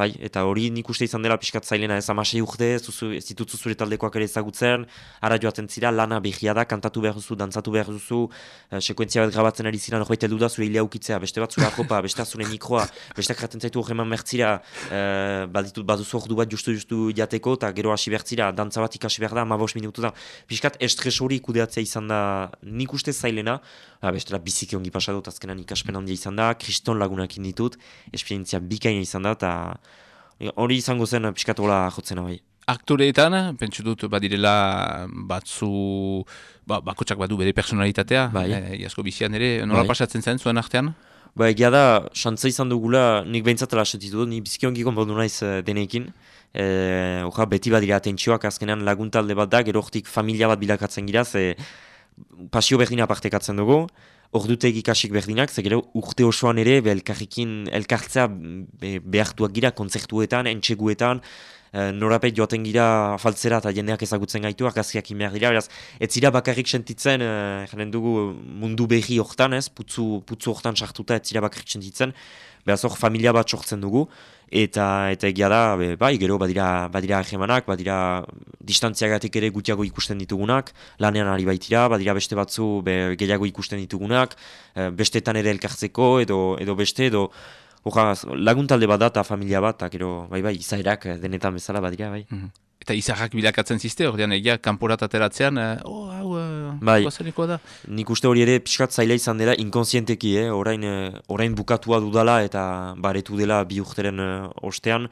bai, eta hori nik uste izan dela pixkat zailena ez amasei urte, zuzu, ez dituzu zure taldekoak ere ezagutzen, ara joaten zira, lana behia da, kantatu behar duzu, dantzatu behar duzu, eh, sekuentzia bat grabatzen ari zira, norbait heldu da zure hilea ukitzea, beste bat zure ajopa, <laughs> beste zure mikroa, beste jaten zaitu horreman mertzira, eh, baditut baduzu ordu bat justu justu jateko, eta gero hasi bertzira, dantza bat ikasi behar da, amabos minutu da, pixkat estres hori kudeatzea izan da, nik uste zailena, ba, bestela biziki ongi pasa dut, azkenan ikaspen handia izan da, kriston lagunakin ditut, esperientzia bikaina izan da, eta hori izango zen eh, piskatola jotzen bai. Aktoreetan, pentsu dut badirela batzu, ba, bakotsak badu bere personalitatea, Bai. eh, iasko bizian ere, nola Bai. pasatzen zen zuen artean? Ba, egia da, xantza izan dugula, nik behintzat lasetitu dut, ni bizkiongi konpondu naiz eh, denekin. E, oja, beti badira atentsioak azkenean laguntalde bat da, gero hortik familia bat bilakatzen gira, ze pasio berdina partekatzen dugu, ordutegi ikasik berdinak, ze gero urte osoan ere, be, elkarrekin, elkartzea be, behartuak gira, kontzertuetan, entxeguetan, e, norapet joaten gira faltzera eta jendeak ezagutzen gaitu, argazkiak behar dira, beraz, ez zira bakarrik sentitzen, e, dugu mundu behi hortan, ez, putzu, putzu hortan sartuta ez zira bakarrik sentitzen, beraz hor familia bat sortzen dugu, eta eta egia da, be, bai, gero badira, badira hegemanak, badira distantziagatik ere gutiago ikusten ditugunak, lanean ari baitira, badira beste batzu be, gehiago ikusten ditugunak, eh, bestetan ere elkartzeko, edo, edo beste, edo Oja, laguntalde bat da eta familia bat, eta gero, bai, bai, izaerak eh, denetan bezala badira, bai. Eta izarrak bilakatzen zizte, ordean egia kanporat ateratzean, eh, oh, hau, uh, Bai. da. Nik uste hori ere pixkat zaila izan dela inkonsienteki, eh? orain, eh, orain bukatua dudala eta baretu dela bi urteren eh, ostean,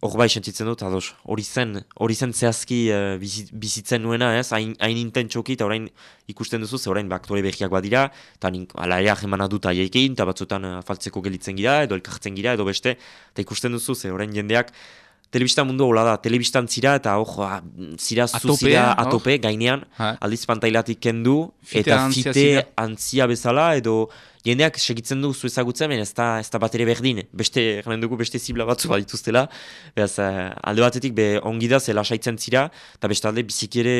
hor bai sentitzen dut, ados, hori zen, hori zen zehazki eh, bizi- bizitzen nuena, ez, hain, hain intentsoki, eta orain ikusten duzu, ze orain baktore behiak badira, eta ala ere ahemana dut aiekin, eta batzutan eh, faltzeko gelitzen gira, edo elkartzen gira, edo beste, eta ikusten duzu, ze orain jendeak, Telebistan mundu hola da, telebistan zira eta hor, ah, zira zu Atope, zira atope gainean, Ha. aldiz pantailatik kendu, Fite eta antzia fite zira. antzia bezala, edo jendeak segitzen du zu ezagutzen, baina ez da, ez da bat ere berdin. Beste, garen dugu beste zibla batzu badituztela, beraz, eh, alde batetik be ongi da, ze lasaitzen zira, eta beste alde biziki ere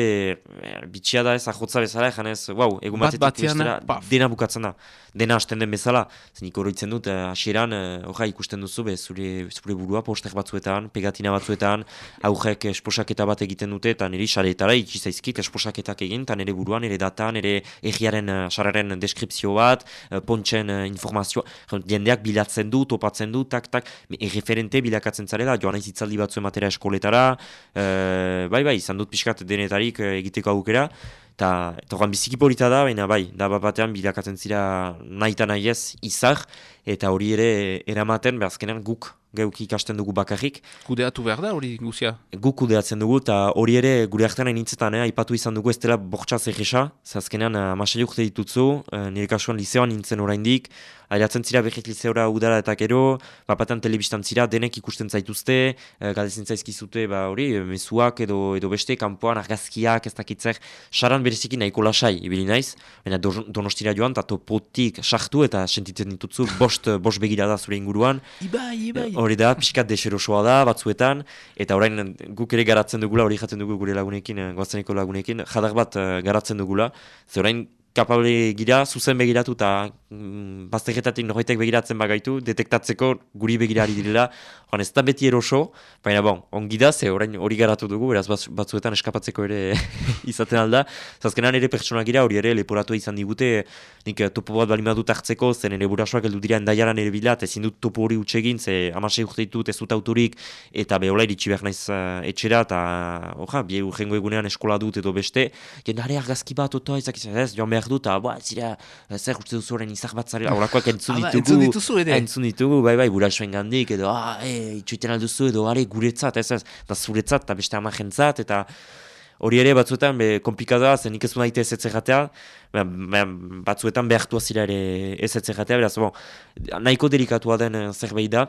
eh, bitxia da ez ahotza bezala, egan ez, wow, egun Bat batetik bestera, paf. dena bukatzen da. Dena hasten den bezala, zen nik oroitzen dut, eh, hasieran, eh, orra ikusten duzu, be, zure, zure burua poster batzuetan, pegatina batzuetan, aurrek esposaketa bat egiten dute, eta niri sareetara itxi zaizkit esposaketak egin, eta nire buruan, nire data, nire egiaren, eh, sararen deskripzio bat, eh, pontxen eh, informazio, jendeak bilatzen du, topatzen du, tak, tak, erreferente bilakatzen zarela, joan naiz hitzaldi batzu ematera eskoletara, eh, bai, bai, izan dut pixkat denetarik eh, egiteko aukera, eta orduan biziki polita da, baina bai, da bat batean bilakatzen zira nahi eta nahi ez izar, eta hori ere eramaten, behazkenean guk geuk ikasten dugu bakarrik, Kudeatu behar da hori guzia. guk kudeatzen dugu, eta hori ere gure artean hainitzetan, eh, aipatu izan dugu ez dela bortxaz egisa, zazkenean uh, amasei urte ditutzu, uh, nire kasuan liseoan nintzen oraindik, ailatzen zira behit liseora udara eta gero, bapatan telebistan zira, denek ikusten zaituzte, uh, galdezen zaizkizute, ba hori, eh, mezuak edo, edo beste, kanpoan argazkiak, ez dakitzer, saran bereziki nahiko lasai, ibili naiz, baina do- donostira joan, eta topotik sartu eta sentitzen ditutzu, bost, bost begirada zure inguruan, Ibai, ibai. Hori da, pixkat deserosoa da, batzuetan, eta orain guk ere garatzen dugula, hori jaten dugu gure lagunekin, eh, goazeneko lagunekin, jadar bat eh, garatzen dugula, ze orain kapable gira, zuzen begiratu eta mm, bazterretatik norbaitek begiratzen bagaitu, detektatzeko guri begirari direla, joan ez da beti eroso, baina bon, ongi da, ze orain hori garatu dugu, beraz batz- batzuetan eskapatzeko ere <laughs> izaten alda, zazkenan ere pertsonak gira, hori ere leporatu izan digute, nik eh, topo bat balima dut hartzeko, zen ere burasoak heldu dira endaiaran ere bila, eta ezin dut topo hori utsegin, ze amasei urte ditut ez dut autorik, eta behola iritsi behar naiz eh, etxera, eta oja, bie urrengo egunean eskola dut edo beste, jendare argazki bat, oto, ezak ez, joan behar dut, eta, ba, zira, eh, zer uste duzu horren izak bat zarela, horakoak entzun ditugu, entzun dituzu ere. entzun ditugu, bai, bai, burasoen gandik, edo, ah, e, itxuiten alduzu, edo, are, guretzat, ez ez, eta zuretzat, eta beste amajentzat, eta hori ere batzuetan be, komplikada da, zen ez du nahi ez erratea, ba, ba, batzuetan behartua zira ere ez ez erratea, beraz, bon, nahiko delikatua den eh, zerbait da,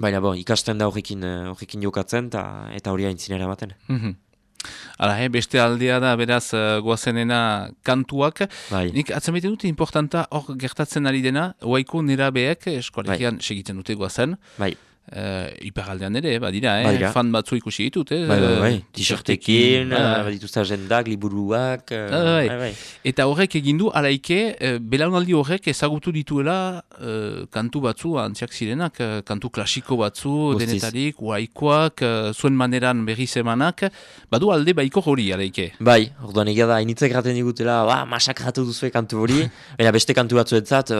baina bon, ikasten da horrekin, eh, horrekin jokatzen, ta, eta hori hain ematen. Mhm. Hala, he, beste aldea da, beraz, uh, goazenena kantuak. Bai, Nik atzamete dut importanta hor gertatzen ari dena, oaiko nera beek eskolegian segiten dute goazen. bai, Uh, iparaldean ere, badira, eh? Badira. fan batzu ikusi ditut, eh? bai, bai, bai, Eh, t-shirtekin, ah. uh, dituzte agendak, liburuak, eh, Ah, bai. bai, bai. Eta horrek egin du, alaike, eh, belaunaldi horrek ezagutu dituela eh, kantu batzu, antziak zirenak, eh, kantu klasiko batzu, Guztiz. denetarik, uaikoak, eh, zuen maneran berri zemanak, badu alde baiko hori, alaike. Bai, orduan egia da, hainitzek raten digutela, ba, masakratu duzue kantu hori, <laughs> baina beste kantu batzuetzat,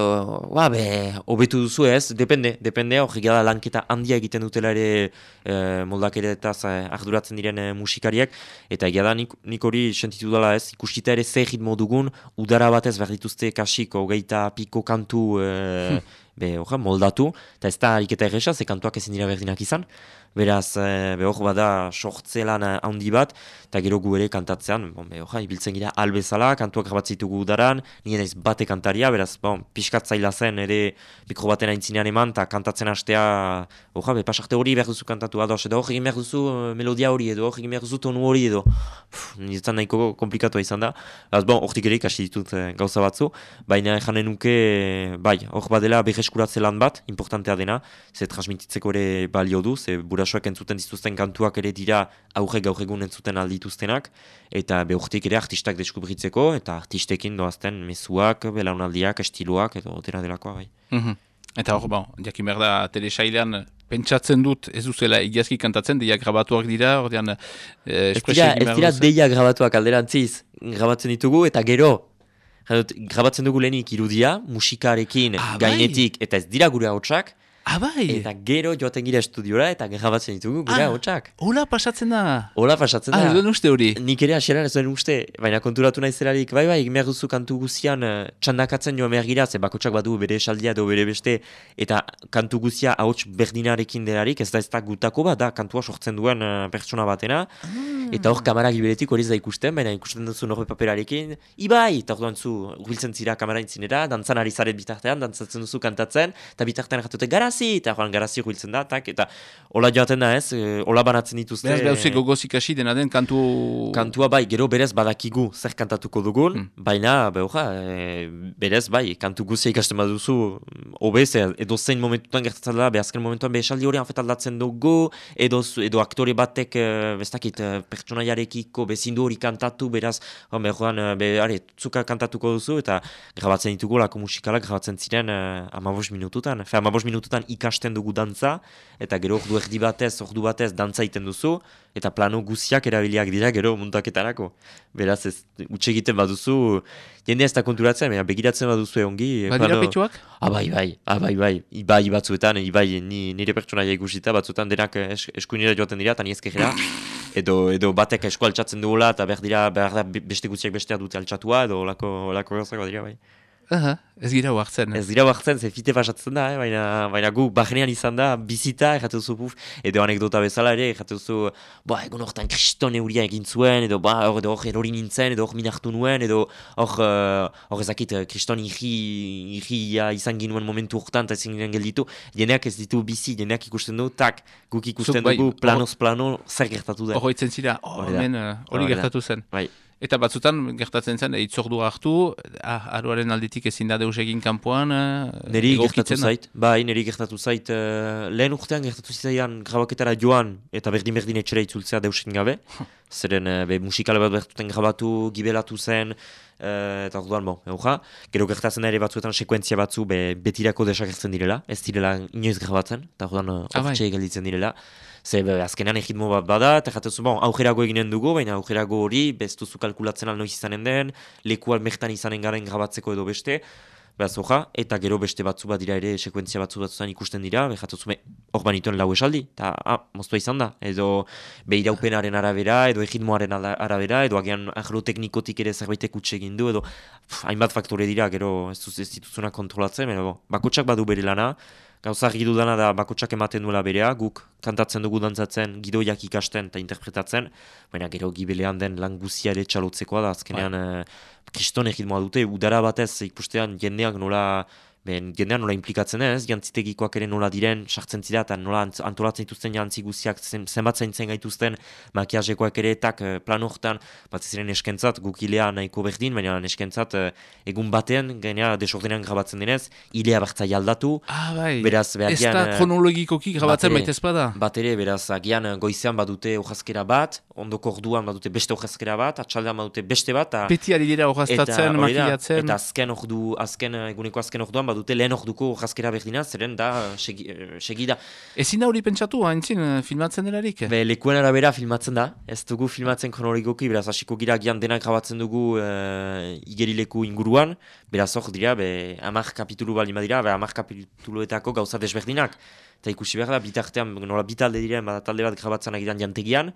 ba, be, hobetu duzu ez, depende, depende, hor egia da lanketa handia egiten dutela ere e, moldakeretaz eh, arduratzen diren eh, musikariak, eta egia da, nik, nik hori sentitu dela ez, ikustita ere ze ritmo dugun, udara batez behar dituzte kasik, hogeita piko kantu e, <laughs> be, orra, moldatu, eta ez da ariketa erresa, ze kantuak ezin dira berdinak izan, beraz, e, be, hor bada sortze lan eh, handi bat, eta gero gu ere kantatzean, bon, be, orra, ibiltzen gira albezala, kantuak grabatzitugu udaran, nire naiz bate kantaria, beraz, bon, pixkat zaila zen ere mikro baten aintzinean eman, eta kantatzen hastea, orra, be, pasarte hori behar duzu kantatu, ados, edo hor egin behar duzu eh, melodia hori, edo hor egin behar duzu tonu hori, edo, niretzan nahiko komplikatua izan da, beraz, bon, hortik ere ikasi ditut eh, gauza batzu, baina janen nuke, bai, hor badela berreskuratze lan bat, importantea dena, ze transmititzeko ere balio du, ze burasoak entzuten dituzten kantuak ere dira aurre gaur egun entzuten aldituztenak, eta behurtik ere artistak deskubritzeko, eta artistekin doazten mezuak, belaunaldiak, estiloak, edo dena delakoa, bai. Mhm. Eta hor, bon, jakin behar da, telesailean pentsatzen dut ez duzela egiazki kantatzen, deia grabatuak dira, ordean eh, Ez dira, ez dira deia grabatuak alderantziz, grabatzen ditugu, eta gero, jadot, grabatzen dugu lehenik irudia, musikarekin, Ah, bai. gainetik, eta ez dira gure hautsak, Ah, bai! eta gero joaten gira estudiora, eta grabatzen ditugu gure Ah. hautsak. Hola pasatzen da! Hola pasatzen Ah, da. ez duen uste hori. Nik ere hasieran ez duen uste, baina konturatu nahi zelarik, bai bai, egin duzu kantu guzian uh, txandakatzen joan behar gira, ze bakotsak badu bere esaldia edo bere beste, eta kantu guzia ahots berdinarekin delarik, ez da ez da gutako bat, da kantua sortzen duen uh, pertsona batena, eta hor kamara gibeletik hori ez da ikusten, baina ikusten duzu norbe paperarekin, ibai, eta orduan zu, urbiltzen zira kamara intzinera, dantzan ari zaret bitartean, dantzatzen duzu kantatzen, eta bitartean jatute garazi, eta joan garazi urbiltzen da, tak, eta hola joaten da ez, eh, hola banatzen dituzte. Beraz, behauze gogoz ikasi dena den kantu... Kantua bai, gero berez badakigu zer kantatuko dugun, Hmm. baina behoja, e, berez bai, kantu guzia ikasten baduzu, obez, edo zein momentutan gertatzen da, behazken momentuan behesaldi hori hanfet aldatzen dugu, edo, edo aktore batek, e, bestakit, e, pertsonaiarekiko bezindu hori kantatu, beraz, hon behoan, e, be, are, zuka kantatuko duzu, eta grabatzen ditugu, lako musikalak grabatzen ziren e, amabos minututan. Fe, amabos minututan ikasten dugu dantza, eta gero ordu erdi batez, ordu batez dantza egiten duzu, eta plano guziak erabiliak dira gero muntaketarako. Beraz, ez, utxe egiten baduzu, jende ez da konturatzen, baina begiratzen baduzu ongi. Badira plano- petxuak? Ah, bai, bai, ah, bai, bai, ibai batzuetan, ibai ni, nire pertsonaia ikusita, batzuetan denak es, eskuinera joaten dira, eta ni ezkerrera, edo, edo batek esku altxatzen duela, eta behar dira, behar da be- beste guztiak bestea dute altxatua, edo olako, gauzak dira, bai. Aha, ez gira huartzen. Ez dira bartzen, ze fite pasatzen da, eh? baina, baina gu bahnean izan da, bizita, erratu duzu puf, edo anekdota bezala ere, erratu duzu, ba, egun hortan kriston euria egin zuen, edo ba, hor, edo hor erori nintzen, edo hor minartu nuen, edo hor, uh, hor ezakit, eh, kriston irri, irria izan ginuen momentu hortan, eta ezin ginen gelditu, jeneak ez ditu bizi, jeneak ikusten du, tak, guk ikusten Zuk bai, dugu, hor- planoz plano, zer gertatu da. Zira, oh, Hori da. hemen eh, hori Hori da. gertatu zen. Bai. Eta batzutan gertatzen zen, itzordu hartu, ah, aroaren aldetik ezin da deus egin kanpoan, eh, Neri gertatu zait, bai, neri gertatu zait, uh, lehen urtean gertatu zitaian grabaketara joan eta berdin-berdin etxera itzultzea deusen gabe. <laughs> Zeren, uh, be, musikale bat bertuten grabatu, gibelatu zen, uh, eta orduan, bon, euja. Gero gertatzen ere batzuetan sekuentzia batzu be, betirako desagertzen direla, ez direla inoiz grabatzen, eta orduan uh, Ah, bai. gelditzen direla. Ze azkenean egitmo bat bada, eta jatezu, bon, aujerago eginen dugu, baina aujerago hori, bestuzu kalkulatzen al noiz izanen den, leku almektan izanen garen grabatzeko edo beste, Beraz, oja, eta gero beste batzu bat dira ere, sekuentzia batzu batzutan ikusten dira, behatuzu, hor banituen lau esaldi, eta, ah, moztua izan da, edo behiraupenaren arabera, edo egitmoaren arabera, edo agian agroteknikotik ere zerbaitek utxe egin du, edo pff, hainbat faktore dira, gero ez, ez dituzuna kontrolatzen, baina bakotsak badu bere lana, gauza argi dudana da bakotsak ematen duela berea, guk kantatzen dugu dantzatzen, gidoiak ikasten eta interpretatzen, baina gero gibelean den lan guzia ere txalotzekoa da, azkenean eh, kriston egitmoa dute, udara batez ikustean jendeak nola Ben, jendean nola implikatzen ez, jantzitegikoak ere nola diren, sartzen zira, eta nola antolatzen dituzten jantzi guziak, zen, zenbat zaintzen gaituzten, makiajekoak ere, tak, eh, plan hortan, bat ziren eskentzat, guk ilea nahiko berdin, baina eskentzat, eh, egun batean, gainera desordenean grabatzen denez, ilea bertzai aldatu, Ah, bai. Beraz, ez behagian, da eh, kronologikoki grabatzen baita ez bada. Bat ere, beraz, agian goizean badute hojazkera bat, ondoko orduan badute beste hojazkera bat, atxaldean badute beste bat, eta Beti ari dira da, makillatzen. Eta azken ordu, azken, eguneko azken orduan badute lehen orduko jazkera berdina, zeren da segi, eh, segida. Ezin da hori pentsatu, haintzin, eh, filmatzen delarik. Be, lekuen arabera filmatzen da, ez dugu filmatzen kronologikoki, beraz hasiko gira gian denak grabatzen dugu uh, igerileku inguruan, beraz hor dira, be, amak kapitulu bali badira, be, amak kapituluetako gauza desberdinak. Eta ikusi behar da, bitartean, nola bitalde diren, bada talde bat grabatzen agiran jantegian,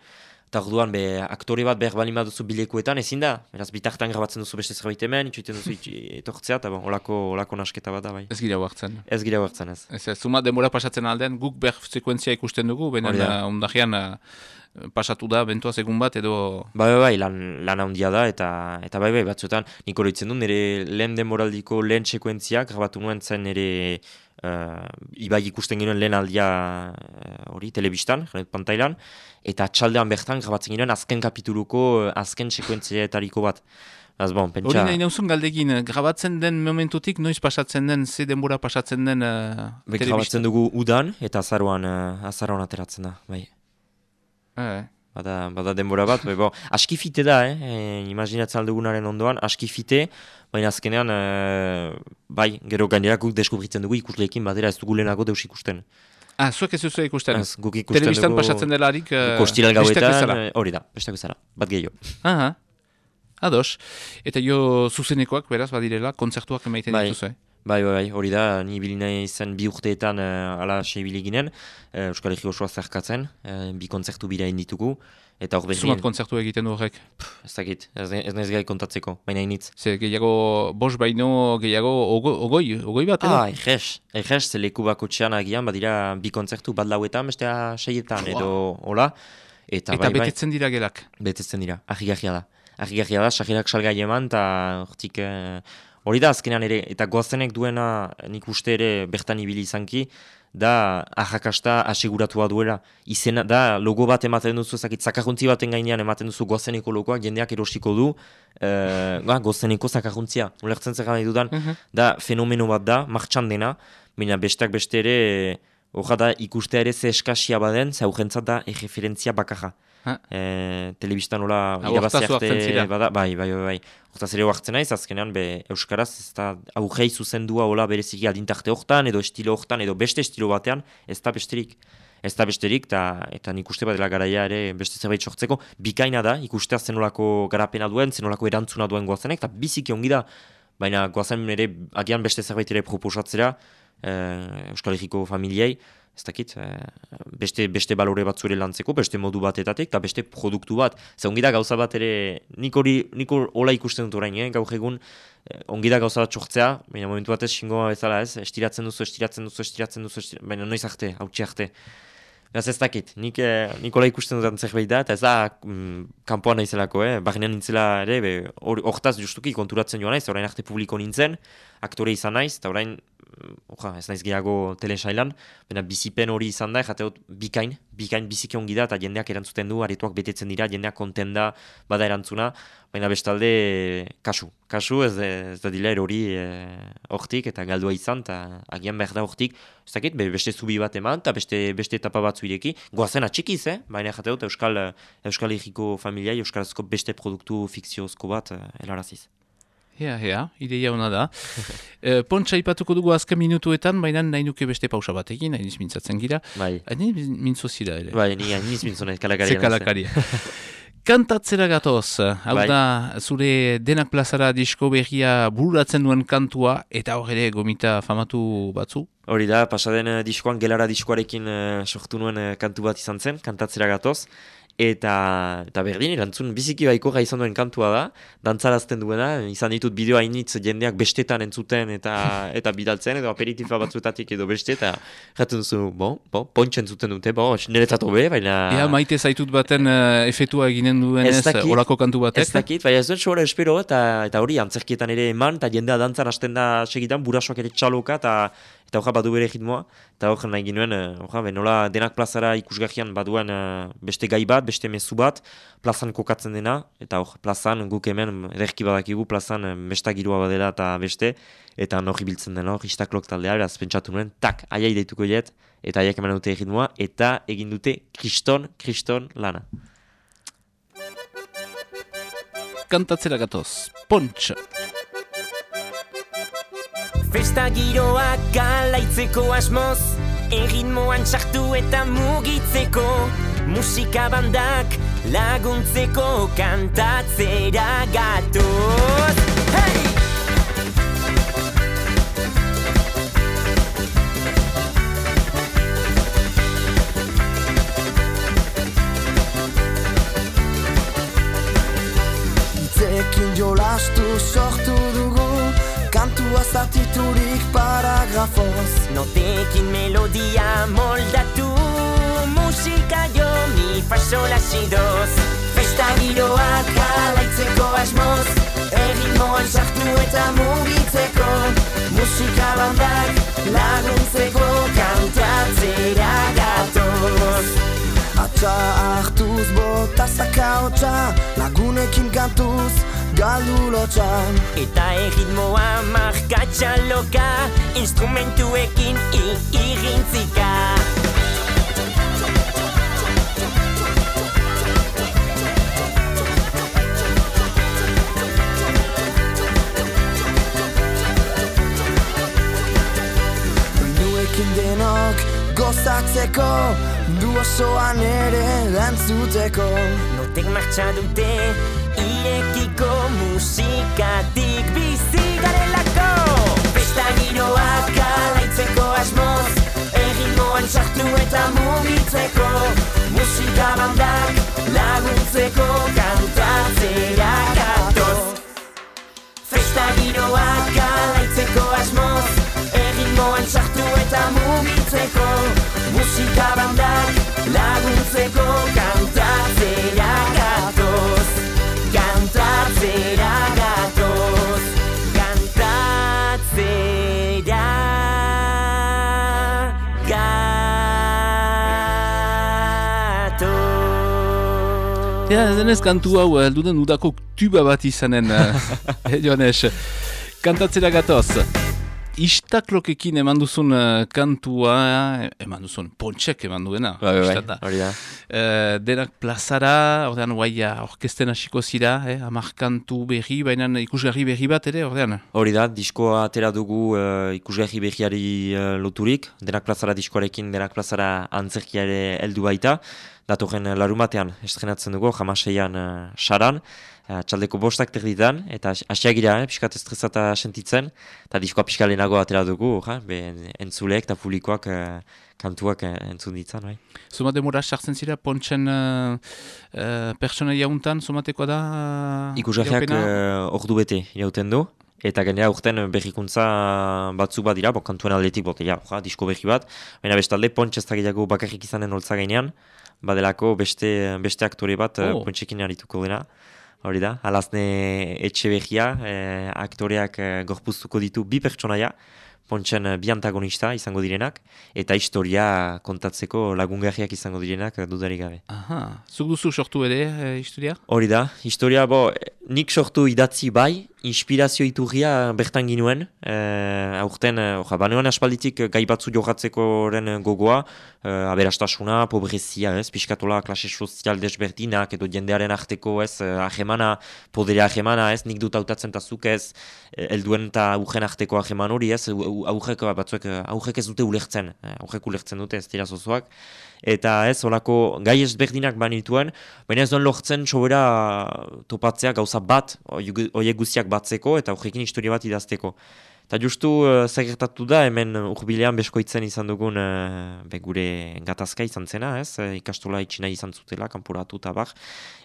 eta orduan be, aktore bat behar balima duzu bilekuetan, ezin da, beraz bitartan grabatzen duzu beste zerbait hemen, itxuiten duzu <laughs> etortzea, eta bon, olako, olako nasketa bat da, bai. Ez gira huartzen. Ez gira huartzen ez. Ez, ez, zuma denbora pasatzen aldean, guk behar sekuentzia ikusten dugu, Hori da. uh, ondajean uh, pasatu da, bentuaz egun bat, edo... Bai, bai, bai, lan, lan handia da, eta eta bai, bai, batzuetan, nik oroitzen du, nire lehen denboraldiko lehen sekuentziak, grabatu nuen zen nire uh, ibai ikusten genuen lehen aldia eh, hori, telebistan, janet pantailan, eta txaldean bertan grabatzen genuen azken kapituluko uh, azken sekuentziaetariko bat. Az bon, Hori pentsa... nahi nauzun galdegin, eh, grabatzen den momentutik, noiz pasatzen den, ze denbora pasatzen den uh, Be, grabatzen dugu udan, eta azaroan, uh, azaroan ateratzen da, bai. Eh, Bada, bada denbora bat, bai, bo, aski fite da, eh? e, imaginatzen aldugunaren ondoan, aski fite, baina azkenean, eh, bai, gero gainera guk deskubritzen dugu ikusleekin batera ez dugu lehenago deus ikusten. Ah, zuek ez duzu ikusten. Ez, guk ikusten Telebistan dugu... pasatzen delarik... Uh, Kostiral besteak gauetan, eh, hori da, besteak bezala, bat gehiago. Aha. Ados. Eta jo zuzenekoak, beraz, badirela, kontzertuak emaiten Bai. dituzu, eh? Bai, bai, bai, hori da, ni bilina izan bi urteetan uh, ala seibili ginen, uh, Euskal Herri osoa zerkatzen, uh, bi kontzertu bira ditugu, eta hor Zumat berrien, kontzertu egiten du horrek. ez dakit, ez, ez naiz gai kontatzeko, baina initz. Ze gehiago, bos baino, gehiago, ogo, ogoi, ogoi bat, edo? Ah, eges, eges, ze leku bako txean agian, badira bi kontzertu bat lauetan, bestea seietan, edo hola. Eta, Eta bai, bai, betetzen dira gelak. betetzen dira, ahigarria da. Ahigarria da, sahirak salgai eman, eta hortik, eh, hori da azkenean ere, eta goazenek duena nik uste ere bertan ibili izanki, da ahakasta aseguratua duela. Izena, da logo bat ematen duzu, zakit, zakajuntzi baten gainean ematen duzu goazeneko logoak, jendeak erosiko du, eh, ba, goazeneko zakajuntzia. Ulertzen zer nahi dudan, Mhm. da fenomeno bat da, martxan dena, baina besteak beste ere, horra da ikustea ere ze eskasia baden, ze da erreferentzia bakarra. E, telebistan nola Ah, irabazi arte bada, bai, bai, bai, bai. Hortaz ere hartzen naiz, azkenean be, Euskaraz ez da aurrei zuzendua hola bereziki adintarte hortan, edo estilo hortan, edo beste estilo batean, ez da besterik. Ez da besterik, ta, eta nik uste badela garaia ere beste zerbait sortzeko, bikaina da, ikustea zenolako garapena duen, zenolako erantzuna duen goazenek, eta biziki ongi da, baina goazen ere agian beste zerbait ere proposatzera, eh, Euskal Herriko familiei, ez dakit, eh, beste, beste balore batzu ere lantzeko, beste modu batetatik, eta beste produktu bat. Ze ongi da gauza bat ere, nik hori, nik hola ikusten dut orain, eh? gaur egun, eh, ongi da gauza bat sortzea, baina momentu batez xingoa bezala ez, estiratzen duzu, estiratzen duzu, estiratzen duzu, estiratzen, baina noiz arte, hautsi arte. Beraz ez dakit, nik, eh, nik hola ikusten dudan zerbait da, eta ez da mm, kanpoan naizelako, eh? barnean nintzela ere, hortaz justuki konturatzen joan naiz, orain arte publiko nintzen, aktore izan naiz, eta orain, oja, ez naiz gehiago telesailan, baina bizipen hori izan da, jate dut bikain, bikain biziki ongi da, eta jendeak erantzuten du, aretoak betetzen dira, jendeak konten da, bada erantzuna, baina bestalde, kasu, kasu ez, ez da dila erori eh, hortik, eta galdua izan, eta agian behar da hortik, ez dakit, be, beste zubi bat eman, eta beste, beste etapa batzu ireki, goazen atxikiz, eh? baina jate dut, Euskal, Euskal Herriko familiai, Euskarazko beste produktu fikziozko bat eh, helaraziz. Ea, ea, ideia hona da. <laughs> e, Pontsa ipatuko dugu azken minutuetan, baina nahi nuke beste pausa batekin, niz mintzatzen gira. Bai, Haini mintzo zira ere. bai, ni niz mintzonet kalakaria. Ze kalakaria. <laughs> Kantatzera gatoz, hau Bai. da zure denak plazara disko berria bururatzen duen kantua, eta hor ere gomita famatu batzu. Hori da, pasaden eh, diskoan, gelara diskoarekin eh, sortu nuen eh, kantu bat izan zen, kantatzera gatoz. Eta, eta berdin, erantzun biziki baiko izan duen kantua da, dantzarazten duena, izan ditut bideo hainitz jendeak bestetan entzuten eta <laughs> eta bidaltzen, edo aperitifa batzuetatik edo beste, eta jaten duzu, bon, bon, pontxen zuten dute, bon, niretzat hobe, baina... Ea maite zaitut baten uh, efetua eginen duen Ez dakit. kantu batek. Ez dakit, baina ez dut sobera espero, eta, eta hori antzerkietan ere eman, eta jendea dantzan hasten da segitan, burasoak ere txaloka, eta eta hoja badu bere ritmoa, eta hor nahi ginuen, eh, hoja, be, nola denak plazara ikusgarrian baduen eh, beste gai bat, beste mezu bat, plazan kokatzen dena, eta hor, plazan guk hemen, ederki badakigu, plazan eh, besta giroa badela eta beste, eta norri biltzen dena, hor, istaklok taldea, beraz pentsatu nuen, tak, aiai deituko jet, eta aiak eman dute ritmoa, eta egin dute kriston, kriston lana. Kantatzera gatoz, Pontsa. Festa giroak galaitzeko asmoz Erritmoan sartu eta mugitzeko Musika bandak laguntzeko kantatzera gatoz Hey! Itzekin jolastu sortu zatiturik paragrafoz Notekin melodia moldatu Musika jo mi fa sola si dos Festa giroak alaitzeko asmoz Erritmoan sartu eta mugitzeko. Musika bandak laguntzeko kantatzera gatoz. Atxa hartuz bota zakaotxa Lagunekin kantuz galdu lotxa Eta erritmoa markatxa loka Instrumentuekin irintzika. Doinuekin denok gozatzeko Du osoan ere lantzuteko Notek martxa dute irekiko musikatik bizi garelako. Festa giroak alaitzeko asmoz Erritmoan sartu eta mugitzeko. Musika bandak laguntzeko kantatzera gatoz. Festa giroak alaitzeko asmoz Erritmoan sartu eta mugitzeko. Musika bandak laguntzeko kantatzera Kantatzera gatoz Kantatzera gatoz Ja, ez denez kantu hau, heldu den udako tuba bat izanen, eh, <laughs> Joanes. Kantatzera gatoz. Istaklokekin eman duzun eh, kantua, eman duzun, pontxek eman duena. Bai, bai, bai, hori da. Eh, denak plazara, ordean guaia orkesten hasiko zira, eh, amar kantu berri, baina ikusgarri berri bat ere, ordean. Hori da, diskoa atera dugu uh, ikusgarri behiari uh, loturik, denak plazara diskoarekin, denak plazara antzerkiare heldu baita. Datorren uh, larun batean, estrenatzen dugu, jamaseian uh, saran, uh, txaldeko bostak terditan, eta as- asiagira, eh, pixkat estresata sentitzen, eta diskoa pixka lehenago atera dugu, ja, be, entzuleek eta publikoak uh, kantuak uh, entzun ditzan, bai. Zuma demora sartzen zira, pontxen uh, uh, pertsonaia untan, zumateko da? Uh, Ikusgarriak iraupena? uh, ordu bete irauten du, eta gainera urten berrikuntza batzuk bat dira, bo, kantuen aldetik bote, ja, ja, disko berri bat, baina bestalde pontx ez da gehiago bakarrik izanen holtza gainean, badelako beste, beste aktore bat Oh. oh. pontxekin arituko dena. Hori da, alazne etxe behia, eh, aktoreak eh, gorpuztuko ditu bi pertsonaia, pontxen eh, bi antagonista izango direnak, eta historia kontatzeko lagungarriak izango direnak eh, dudarik gabe. Aha, zuk duzu sortu ere, eh, historia? Hori da, historia, bo, nik sortu idatzi bai, inspirazio iturria bertan ginuen, e, aurten, e, oja, banean aspalditik gai batzu jogatzekoren gogoa, e, aberastasuna, pobrezia, ez, piskatola, klase sozial desberdinak, edo jendearen arteko, ez, ahemana, podere ahemana, ez, nik dut hautatzen eta zuk ez, helduen eta aurren arteko aheman hori, ez, aurrek batzuek, eh, aurrek ez dute ulertzen, eh, aurrek ulertzen dute ez dira zozoak, eta ez, olako gai ezberdinak banituen, baina ez duen lortzen sobera topatzea gauza bat, horiek guztiak batzeko, eta horrekin historia bat idazteko. Eta justu uh, zer gertatu da, hemen urbilean beskoitzen izan dugun uh, be gure gatazka izan zena, ez? eh, Ikastola itxina izan zutela, kanporatu eta bar.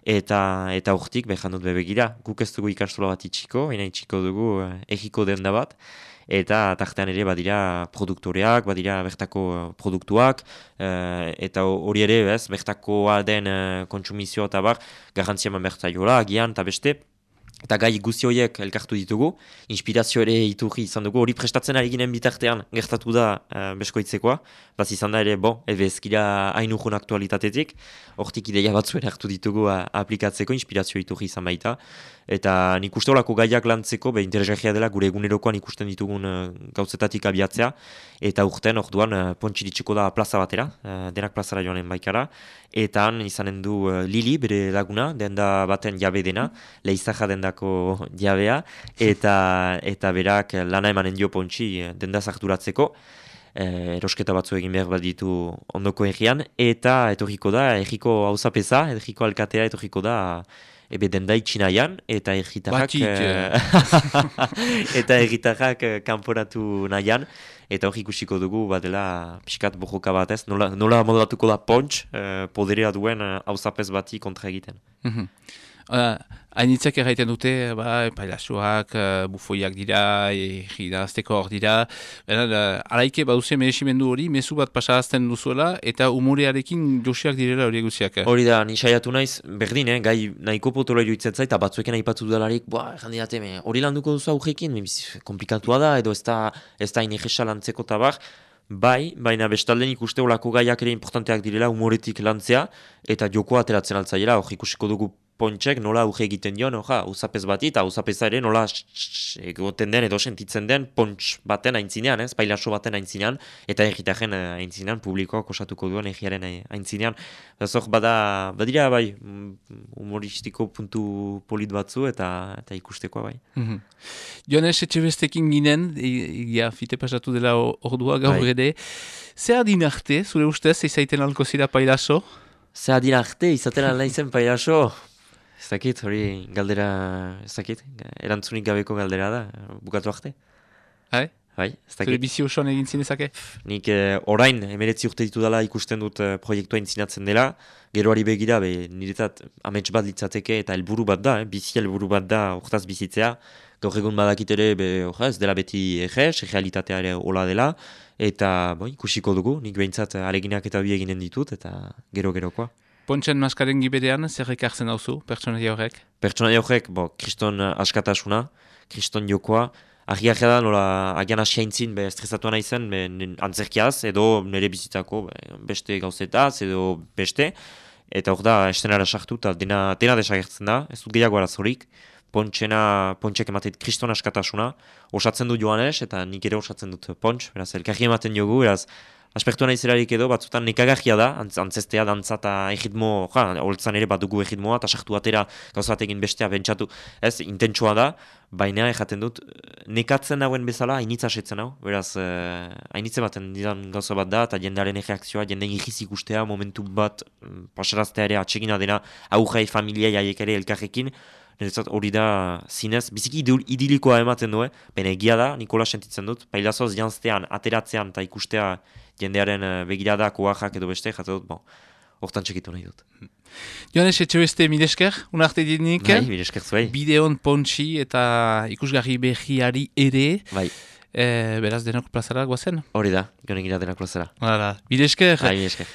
Eta, eta hortik, behar dut bebegira, guk ez dugu ikastola bat itxiko, baina itxiko dugu uh, egiko denda bat. Eta tartean ere badira produktoreak, badira bertako eh, produktuak, eh, eta hori ere, ez, bertakoa den uh, kontsumizioa eta bar, garrantzia eman bertaiola, agian, eta beste, Eta gai guzti horiek elkartu ditugu, inspirazio ere iturri izan dugu, hori prestatzen ari ginen bitartean gertatu da uh, beskoitzekoa, baz izan da ere, bo, ebe ezkira hain urgun aktualitatetik, hortik ideia batzu ere hartu ditugu uh, aplikatzeko, inspirazio iturri izan baita, eta nik uste horako gaiak lantzeko, be interesgarria dela gure egunerokoan ikusten ditugun uh, gauzetatik abiatzea, eta urten orduan uh, pontxiritxiko da plaza batera, uh, denak plazara joanen baikara, eta han izanen du uh, Lili, bere laguna, denda baten jabe dena, leizaja dendako <laughs> jabea, eta, eta berak lana emanen dio pontxi eh, denda zarturatzeko, eh, erosketa batzu egin behar bat ditu ondoko errian, eta etorriko da, erriko hauzapeza, erriko alkatea etorriko da, ebe denda itxinaian, eta erritarrak... Batik, eh, <laughs> eta erritarrak eh, kanporatu nahian, eta hori ikusiko dugu badela pixkat bojoka bat ez, nola, nola modatuko da pontx, eh, poderea duen eh, hauzapez bati kontra egiten. Mhm. Hainitzak erraiten dute, ba, pailasuak, uh, bufoiak dira, egirazteko hor dira. Beran, uh, araike baduze meresimendu hori, mezu bat pasarazten duzuela, eta umorearekin josiak direla hori guziak. Hori da, ni saiatu naiz, berdin, eh, gai nahiko potola iruditzen zait, eta batzueken aipatu dudalarik, boa, jandidate, me, hori landuko duzu augekin, komplikatua da, edo ez da, ez da inegesa lantzeko tabar, Bai, baina bestalden ikuste olako gaiak ere importanteak direla umoretik lantzea eta joko ateratzen altzaiela, hor ikusiko dugu pontxek nola auge egiten dion, oha, uzapez bati eta uzapeza ere nola egoten den edo sentitzen den pontx baten aintzinean, ez, pailaso baten aintzinean, eta egitaren eh, aintzinean, publikoak osatuko duen egiaren eh, aintzinean. Zor, bada, badira, bai, mm, humoristiko puntu polit batzu eta eta ikusteko, bai. Mm -hmm. Joanes, etxe bestekin ginen, ja, fite pasatu dela ordua gaur bai. ere, zer adin arte, zure ustez, izaiten alko zira pailaso? Zer adin arte, izaten alaizen pailaso? Ez dakit, hori galdera, ez dakit, erantzunik gabeko galdera da, bukatu arte. Hai? Bai, ez dakit. Zure bizi osoan egin zinezake? Nik eh, orain, emeretzi urte ditu dela ikusten dut eh, proiektua intzinatzen dela, geroari begira, be, niretat amets bat litzateke eta helburu bat da, eh, bizi helburu bat da, urtaz bizitzea, gaur egun badakit ere, be, ez dela beti egez, realitatea ere hola dela, eta bo, ikusiko dugu, nik behintzat aleginak eta bi eginen ditut, eta gero-gerokoa. Pontxen maskaren giberean, zer ekartzen dauzu, pertsonaia horrek? Pertsonaia horrek, bo, kriston askatasuna, kriston jokoa, ahiak da, nola, agian asia be, estresatuan aizen, be, antzerkiaz, edo nire bizitzako, be, beste gauzetaz, edo beste, eta hor da, estenara sartu, eta dena, dena desagertzen da, ez dut gehiago arazorik, pontxena, pontxek ematen kriston askatasuna, osatzen du joanez, eta nik ere osatzen dut pontx, beraz, elkarri ematen jogu, beraz, Aspertu nahi zelarik edo, batzutan nekagagia da, antz, antzestea, dantza eta egitmo, ja, holtzan ere bat dugu egitmoa, eta sartu atera gauza bat egin bestea, bentsatu, ez, intentsua da, baina ejaten dut, nekatzen dauen bezala, hainitza setzen hau, beraz, eh, hainitze baten didan gauza bat da, eta jendearen reakzioa, jenden egiz ikustea, momentu bat, mm, pasaraztea ere atsegina dena, aujai familia jaiek ere elkarrekin, Niretzat hori da zinez, biziki idilikoa ematen du, eh? Bene egia da, Nikola sentitzen dut, pailazoz janztean, ateratzean eta ikustea jendearen uh, begirada, koajak edo beste, jate dut, bon, hortan txekitu nahi dut. Joanes, etxe beste midesker, unarte dinik? Bai, midesker zuei. Bideon pontxi eta ikusgarri behiari ere. Bai. E, beraz denok plazara guazen? Hori da, gane gira denok plazara. Hala, midesker. Bai, midesker.